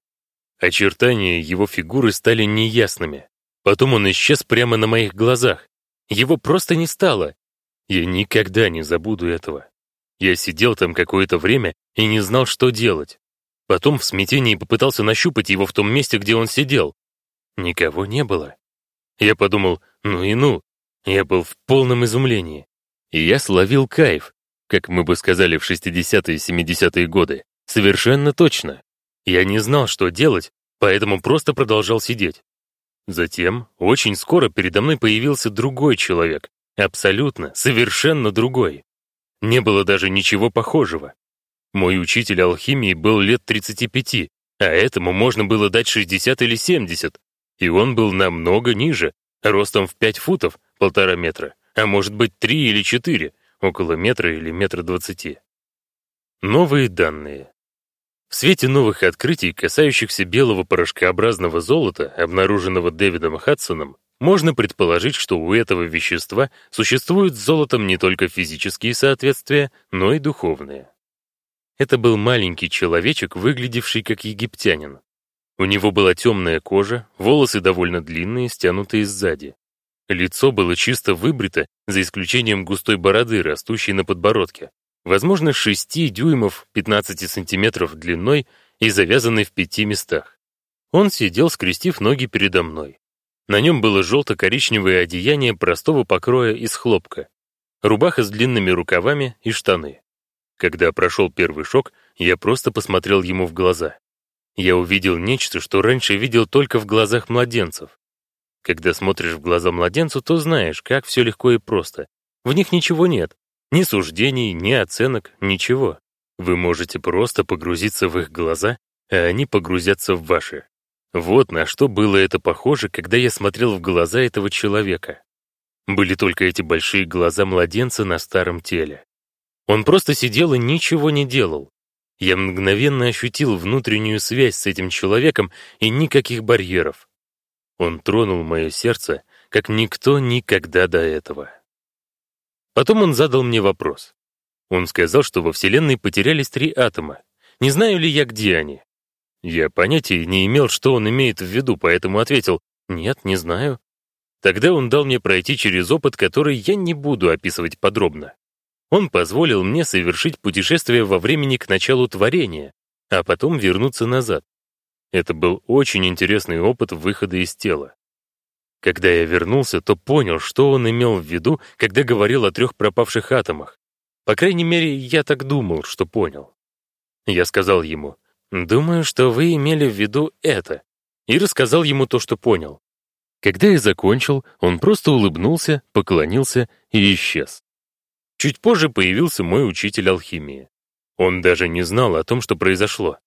Очертания его фигуры стали неясными. Потом он исчез прямо на моих глазах. Его просто не стало. Я никогда не забуду этого. Я сидел там какое-то время и не знал, что делать. Потом в смятении попытался нащупать его в том месте, где он сидел. Никого не было. Я подумал, ну и ну. Я был в полном изумлении. И я словил кайф, как мы бы сказали в 60-е и 70-е годы. Совершенно точно. Я не знал, что делать, поэтому просто продолжал сидеть. Затем, очень скоро передо мной появился другой человек, абсолютно, совершенно другой. Не было даже ничего похожего. Мой учитель алхимии был лет 35, а этому можно было дать 60 или 70, и он был намного ниже, ростом в 5 футов, полтора метра, а может быть 3 или 4, около метра или метра двадцати. Новые данные. В свете новых открытий, касающихся белого порошкообразного золота, обнаруженного Дэвидом Хадсоном, можно предположить, что у этого вещества существуют с золотом не только физические соответствия, но и духовные. Это был маленький человечек, выглядевший как египтянин. У него была темная кожа, волосы довольно длинные, стянутые сзади. Лицо было чисто выбрито, за исключением густой бороды, растущей на подбородке, возможно, 6 дюймов 15 сантиметров длиной и завязанной в пяти местах. Он сидел, скрестив ноги передо мной. На нем было желто-коричневое одеяние простого покроя из хлопка, рубаха с длинными рукавами и штаны. Когда прошел первый шок, я просто посмотрел ему в глаза. Я увидел нечто, что раньше видел только в глазах младенцев. Когда смотришь в глаза младенцу, то знаешь, как все легко и просто. В них ничего нет, ни суждений, ни оценок, ничего. Вы можете просто погрузиться в их глаза, а они погрузятся в ваши. Вот на что было это похоже, когда я смотрел в глаза этого человека. Были только эти большие глаза младенца на старом теле. Он просто сидел и ничего не делал. Я мгновенно ощутил внутреннюю связь с этим человеком и никаких барьеров. Он тронул мое сердце, как никто никогда до этого. Потом он задал мне вопрос. Он сказал, что во Вселенной потерялись три атома. Не знаю ли я, где они? Я понятия не имел, что он имеет в виду, поэтому ответил «Нет, не знаю». Тогда он дал мне пройти через опыт, который я не буду описывать подробно. Он позволил мне совершить путешествие во времени к началу творения, а потом вернуться назад. Это был очень интересный опыт выхода из тела. Когда я вернулся, то понял, что он имел в виду, когда говорил о трех пропавших атомах. По крайней мере, я так думал, что понял. Я сказал ему, «Думаю, что вы имели в виду это», и рассказал ему то, что понял. Когда я закончил, он просто улыбнулся, поклонился и исчез. Чуть позже появился мой учитель алхимии. Он даже не знал о том, что произошло.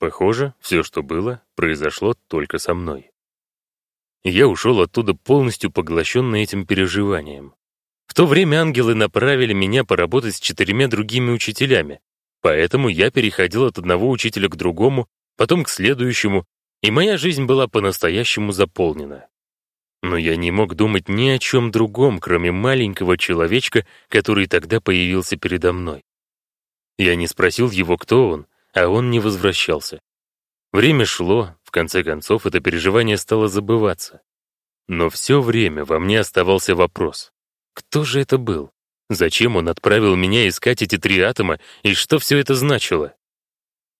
Похоже, все, что было, произошло только со мной. Я ушел оттуда полностью поглощенный этим переживанием. В то время ангелы направили меня поработать с четырьмя другими учителями, поэтому я переходил от одного учителя к другому, потом к следующему, и моя жизнь была по-настоящему заполнена. Но я не мог думать ни о чем другом, кроме маленького человечка, который тогда появился передо мной. Я не спросил его, кто он, а он не возвращался. Время шло, в конце концов, это переживание стало забываться. Но все время во мне оставался вопрос. Кто же это был? Зачем он отправил меня искать эти три атома, и что все это значило?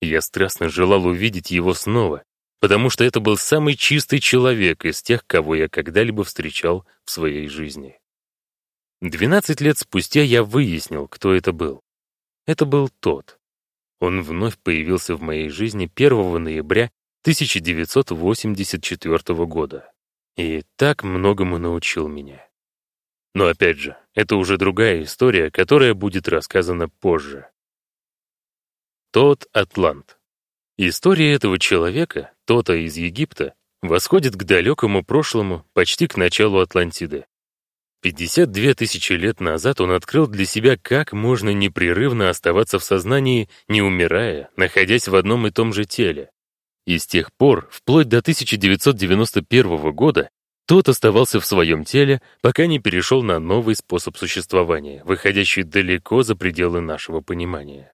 Я страстно желал увидеть его снова, потому что это был самый чистый человек из тех, кого я когда-либо встречал в своей жизни. Двенадцать лет спустя я выяснил, кто это был. Это был тот. Он вновь появился в моей жизни 1 ноября 1984 года. И так многому научил меня. Но опять же, это уже другая история, которая будет рассказана позже. Тот Атлант. История этого человека, Тота из Египта, восходит к далекому прошлому, почти к началу Атлантиды. 52 тысячи лет назад он открыл для себя, как можно непрерывно оставаться в сознании, не умирая, находясь в одном и том же теле. И с тех пор, вплоть до 1991 года, тот оставался в своем теле, пока не перешел на новый способ существования, выходящий далеко за пределы нашего понимания.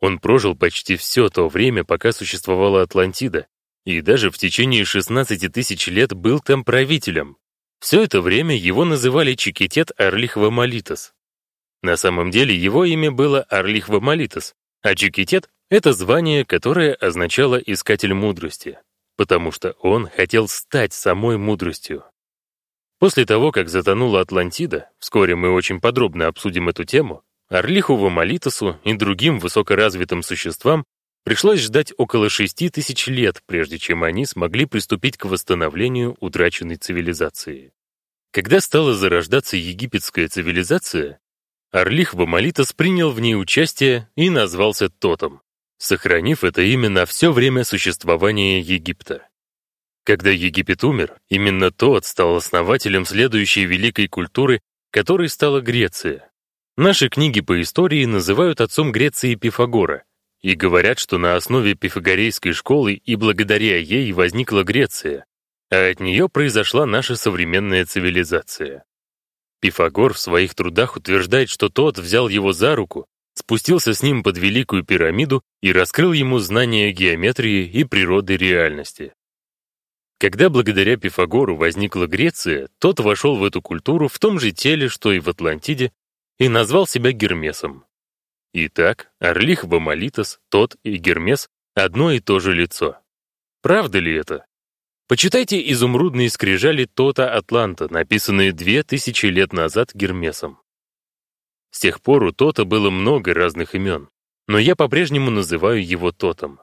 Он прожил почти все то время, пока существовала Атлантида, и даже в течение 16 тысяч лет был там правителем. Все это время его называли Чикитет Арлихва-Молитос. На самом деле его имя было Арлихва-Молитос, а Чикитет это звание, которое означало «искатель мудрости», потому что он хотел стать самой мудростью. После того, как затонула Атлантида, вскоре мы очень подробно обсудим эту тему, Арлихву-Молитосу и другим высокоразвитым существам пришлось ждать около шести тысяч лет, прежде чем они смогли приступить к восстановлению утраченной цивилизации. Когда стала зарождаться египетская цивилизация, Орлих Вамалитос принял в ней участие и назвался Тотом, сохранив это имя на все время существования Египта. Когда Египет умер, именно тот стал основателем следующей великой культуры, которой стала Греция. Наши книги по истории называют отцом Греции Пифагора и говорят, что на основе пифагорейской школы и благодаря ей возникла Греция, а от нее произошла наша современная цивилизация. Пифагор в своих трудах утверждает, что тот взял его за руку, спустился с ним под Великую пирамиду и раскрыл ему знания геометрии и природы реальности. Когда благодаря Пифагору возникла Греция, тот вошел в эту культуру в том же теле, что и в Атлантиде, и назвал себя Гермесом. Итак, Орлих Бамалитос, тот и Гермес — одно и то же лицо. Правда ли это? Почитайте изумрудные скрижали Тота Атланта, написанные две тысячи лет назад Гермесом. С тех пор у Тота было много разных имен, но я по-прежнему называю его Тотом.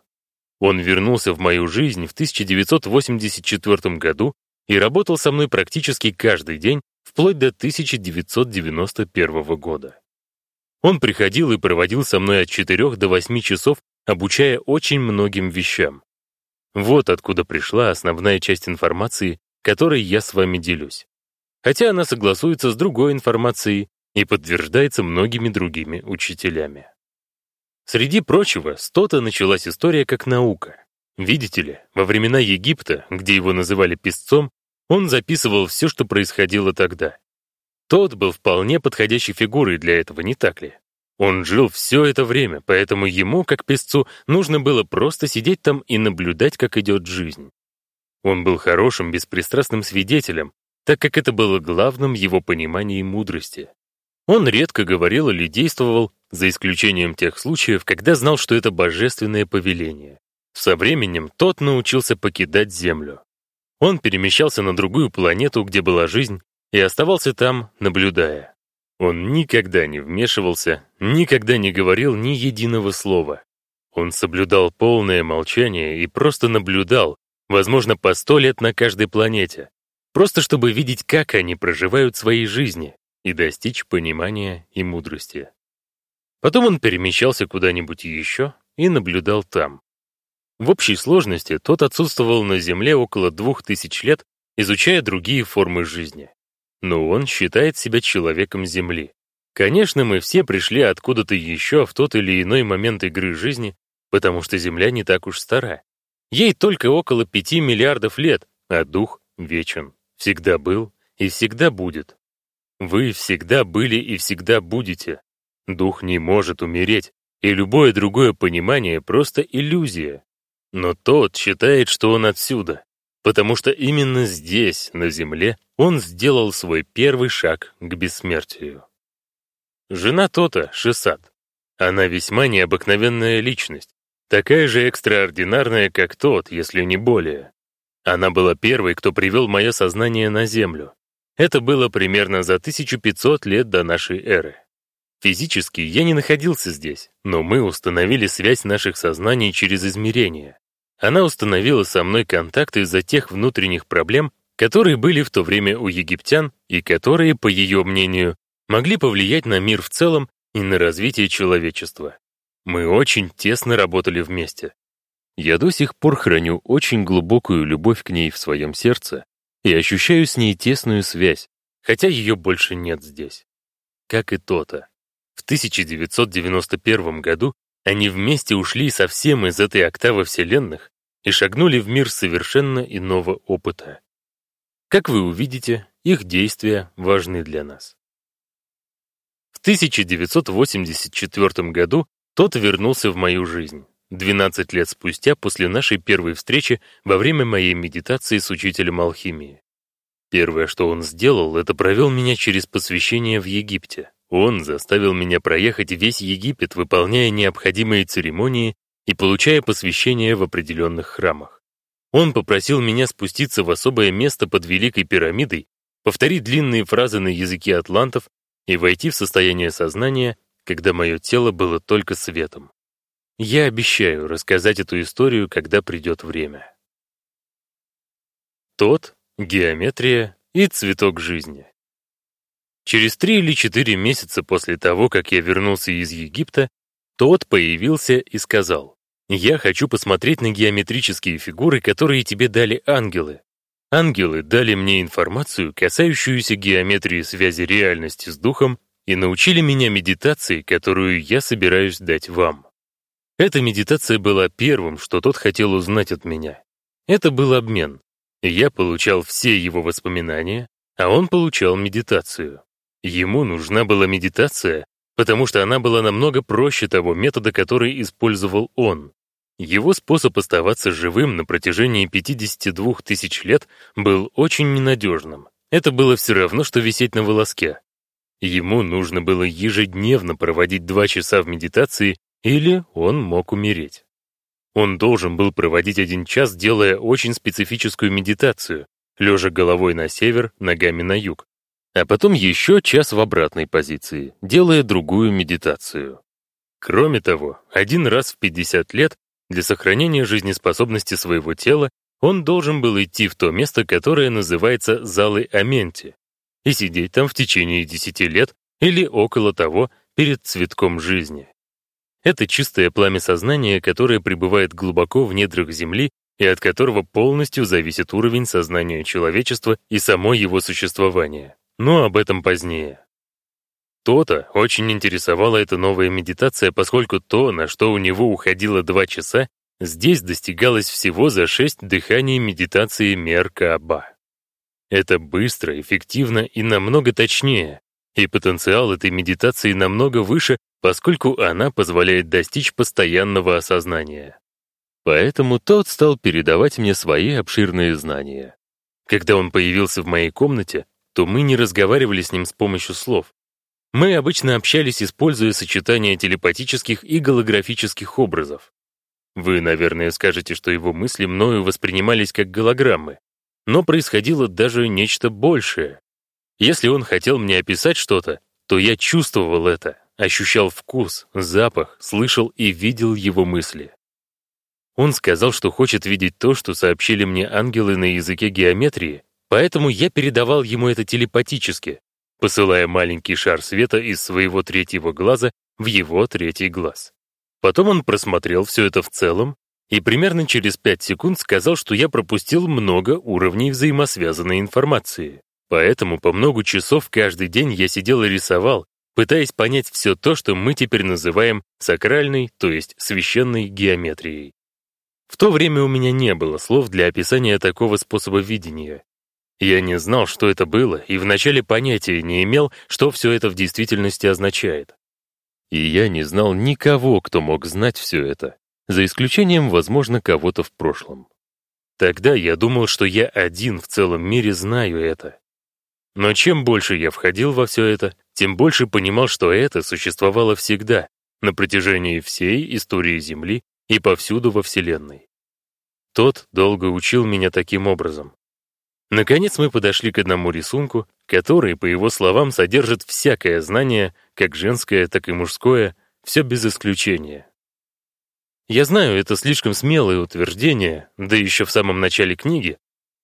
Он вернулся в мою жизнь в 1984 году и работал со мной практически каждый день вплоть до 1991 года. Он приходил и проводил со мной от 4 до 8 часов, обучая очень многим вещам. Вот откуда пришла основная часть информации, которой я с вами делюсь. Хотя она согласуется с другой информацией и подтверждается многими другими учителями. Среди прочего, с Тота началась история как наука. Видите ли, во времена Египта, где его называли писцом, он записывал все, что происходило тогда. Тот был вполне подходящей фигурой для этого, не так ли? Он жил все это время, поэтому ему, как песцу, нужно было просто сидеть там и наблюдать, как идет жизнь. Он был хорошим, беспристрастным свидетелем, так как это было главным его понимании мудрости. Он редко говорил или действовал, за исключением тех случаев, когда знал, что это божественное повеление. Со временем тот научился покидать Землю. Он перемещался на другую планету, где была жизнь, и оставался там, наблюдая. Он никогда не вмешивался, никогда не говорил ни единого слова. Он соблюдал полное молчание и просто наблюдал, возможно, по сто лет на каждой планете, просто чтобы видеть, как они проживают свои жизни, и достичь понимания и мудрости. Потом он перемещался куда-нибудь еще и наблюдал там. В общей сложности тот отсутствовал на Земле около двух тысяч лет, изучая другие формы жизни. Но он считает себя человеком Земли. Конечно, мы все пришли откуда-то еще в тот или иной момент игры жизни, потому что Земля не так уж стара. Ей только около пяти миллиардов лет, а дух вечен, всегда был и всегда будет. Вы всегда были и всегда будете. Дух не может умереть, и любое другое понимание — просто иллюзия. Но тот считает, что он отсюда, потому что именно здесь, на Земле, он сделал свой первый шаг к бессмертию. Жена Тота — Шисат. Она весьма необыкновенная личность, такая же экстраординарная, как тот, если не более. Она была первой, кто привел мое сознание на Землю. Это было примерно за 1500 лет до нашей эры. Физически я не находился здесь, но мы установили связь наших сознаний через измерения. Она установила со мной контакт из-за тех внутренних проблем, которые были в то время у египтян и которые, по ее мнению, могли повлиять на мир в целом и на развитие человечества. Мы очень тесно работали вместе. Я до сих пор храню очень глубокую любовь к ней в своем сердце и ощущаю с ней тесную связь, хотя ее больше нет здесь. Как и то-то. В 1991 году они вместе ушли совсем из этой октавы вселенных и шагнули в мир совершенно иного опыта. Как вы увидите, их действия важны для нас. В 1984 году тот вернулся в мою жизнь. 12 лет спустя после нашей первой встречи во время моей медитации с учителем алхимии. Первое, что он сделал, это провел меня через посвящение в Египте. Он заставил меня проехать весь Египет, выполняя необходимые церемонии и получая посвящение в определенных храмах. Он попросил меня спуститься в особое место под Великой пирамидой, повторить длинные фразы на языке атлантов и войти в состояние сознания, когда мое тело было только светом. Я обещаю рассказать эту историю, когда придет время. Тот, геометрия и цветок жизни. Через три или четыре месяца после того, как я вернулся из Египта, тот появился и сказал, «Я хочу посмотреть на геометрические фигуры, которые тебе дали ангелы. Ангелы дали мне информацию, касающуюся геометрии связи реальности с духом, и научили меня медитации, которую я собираюсь дать вам. Эта медитация была первым, что тот хотел узнать от меня. Это был обмен. Я получал все его воспоминания, а он получал медитацию. Ему нужна была медитация, потому что она была намного проще того метода, который использовал он. Его способ оставаться живым на протяжении 52 тысяч лет был очень ненадежным. Это было все равно, что висеть на волоске. Ему нужно было ежедневно проводить два часа в медитации или он мог умереть. Он должен был проводить один час, делая очень специфическую медитацию, лежа головой на север, ногами на юг, а потом еще час в обратной позиции, делая другую медитацию. Кроме того, один раз в 50 лет для сохранения жизнеспособности своего тела он должен был идти в то место, которое называется залы Аменти, и сидеть там в течение 10 лет или около того перед цветком жизни. Это чистое пламя сознания, которое пребывает глубоко в недрах Земли и от которого полностью зависит уровень сознания человечества и само его существование. Но об этом позднее. То-то очень интересовала эта новая медитация, поскольку то, на что у него уходило два часа, здесь достигалось всего за шесть дыханий медитации Меркаба. Это быстро, эффективно и намного точнее, и потенциал этой медитации намного выше, поскольку она позволяет достичь постоянного осознания. Поэтому тот стал передавать мне свои обширные знания. Когда он появился в моей комнате, то мы не разговаривали с ним с помощью слов. Мы обычно общались, используя сочетание телепатических и голографических образов. Вы, наверное, скажете, что его мысли мною воспринимались как голограммы, но происходило даже нечто большее. Если он хотел мне описать что-то, то я чувствовал это, ощущал вкус, запах, слышал и видел его мысли. Он сказал, что хочет видеть то, что сообщили мне ангелы на языке геометрии, поэтому я передавал ему это телепатически, посылая маленький шар света из своего третьего глаза в его третий глаз. Потом он просмотрел все это в целом и примерно через пять секунд сказал, что я пропустил много уровней взаимосвязанной информации. Поэтому по много часов каждый день я сидел и рисовал, пытаясь понять все то, что мы теперь называем сакральной, то есть священной геометрией. В то время у меня не было слов для описания такого способа видения. Я не знал, что это было, и вначале понятия не имел, что все это в действительности означает. И я не знал никого, кто мог знать все это, за исключением, возможно, кого-то в прошлом. Тогда я думал, что я один в целом мире знаю это, но чем больше я входил во все это, тем больше понимал, что это существовало всегда, на протяжении всей истории Земли и повсюду во Вселенной. Тот долго учил меня таким образом. Наконец мы подошли к одному рисунку, который, по его словам, содержит всякое знание, как женское, так и мужское, все без исключения. Я знаю, это слишком смелое утверждение, да еще в самом начале книги,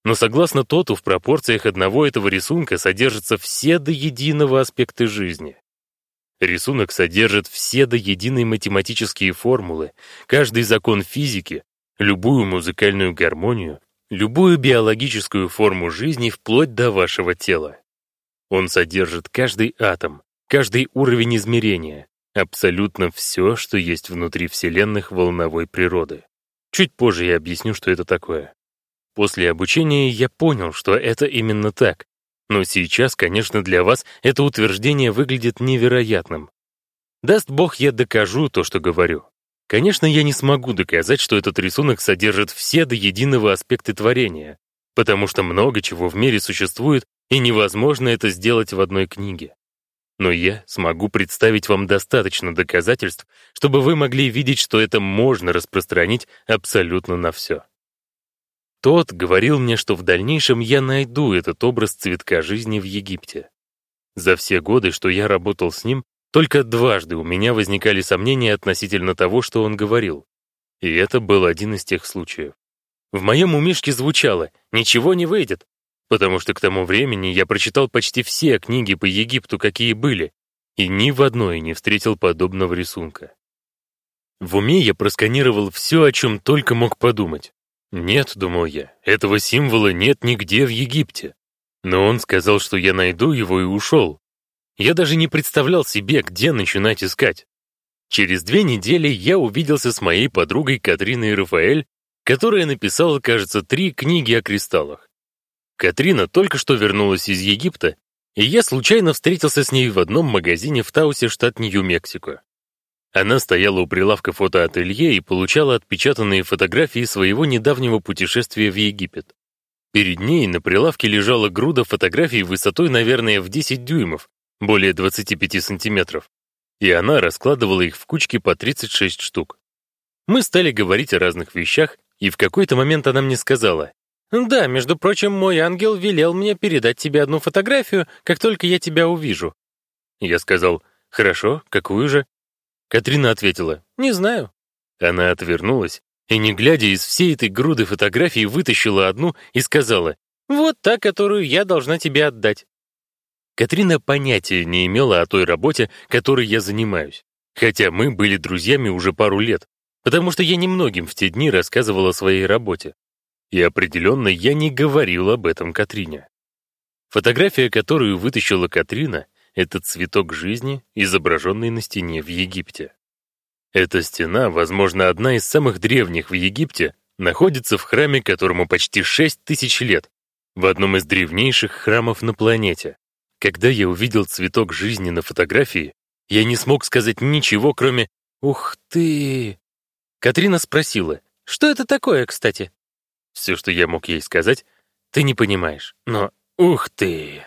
но согласно Тоту, в пропорциях одного этого рисунка содержатся все до единого аспекты жизни. Рисунок содержит все до единой математические формулы, каждый закон физики, любую музыкальную гармонию, любую биологическую форму жизни вплоть до вашего тела. Он содержит каждый атом, каждый уровень измерения, абсолютно все, что есть внутри вселенных волновой природы. Чуть позже я объясню, что это такое. После обучения я понял, что это именно так. Но сейчас, конечно, для вас это утверждение выглядит невероятным. Даст Бог, я докажу то, что говорю. Конечно, я не смогу доказать, что этот рисунок содержит все до единого аспекты творения, потому что много чего в мире существует, и невозможно это сделать в одной книге. Но я смогу представить вам достаточно доказательств, чтобы вы могли видеть, что это можно распространить абсолютно на все. Тот говорил мне, что в дальнейшем я найду этот образ цветка жизни в Египте. За все годы, что я работал с ним, Только дважды у меня возникали сомнения относительно того, что он говорил. И это был один из тех случаев. В моем умишке звучало «ничего не выйдет», потому что к тому времени я прочитал почти все книги по Египту, какие были, и ни в одной не встретил подобного рисунка. В уме я просканировал все, о чем только мог подумать. Нет, думал я, этого символа нет нигде в Египте. Но он сказал, что я найду его и ушел. Я даже не представлял себе, где начинать искать. Через две недели я увиделся с моей подругой Катриной Рафаэль, которая написала, кажется, три книги о кристаллах. Катрина только что вернулась из Египта, и я случайно встретился с ней в одном магазине в Таусе, штат Нью-Мексико. Она стояла у прилавка фотоателье и получала отпечатанные фотографии своего недавнего путешествия в Египет. Перед ней на прилавке лежала груда фотографий высотой, наверное, в 10 дюймов, более 25 сантиметров, и она раскладывала их в кучки по 36 штук. Мы стали говорить о разных вещах, и в какой-то момент она мне сказала, «Да, между прочим, мой ангел велел мне передать тебе одну фотографию, как только я тебя увижу». Я сказал, «Хорошо, какую же?» Катрина ответила, «Не знаю». Она отвернулась и, не глядя из всей этой груды фотографий, вытащила одну и сказала, «Вот та, которую я должна тебе отдать». Катрина понятия не имела о той работе, которой я занимаюсь, хотя мы были друзьями уже пару лет, потому что я немногим в те дни рассказывал о своей работе. И определенно я не говорил об этом Катрине. Фотография, которую вытащила Катрина, это цветок жизни, изображенный на стене в Египте. Эта стена, возможно, одна из самых древних в Египте, находится в храме, которому почти 6 тысяч лет, в одном из древнейших храмов на планете. Когда я увидел цветок жизни на фотографии, я не смог сказать ничего, кроме «Ух ты!». Катрина спросила, «Что это такое, кстати?» Все, что я мог ей сказать, «Ты не понимаешь, но ух ты!».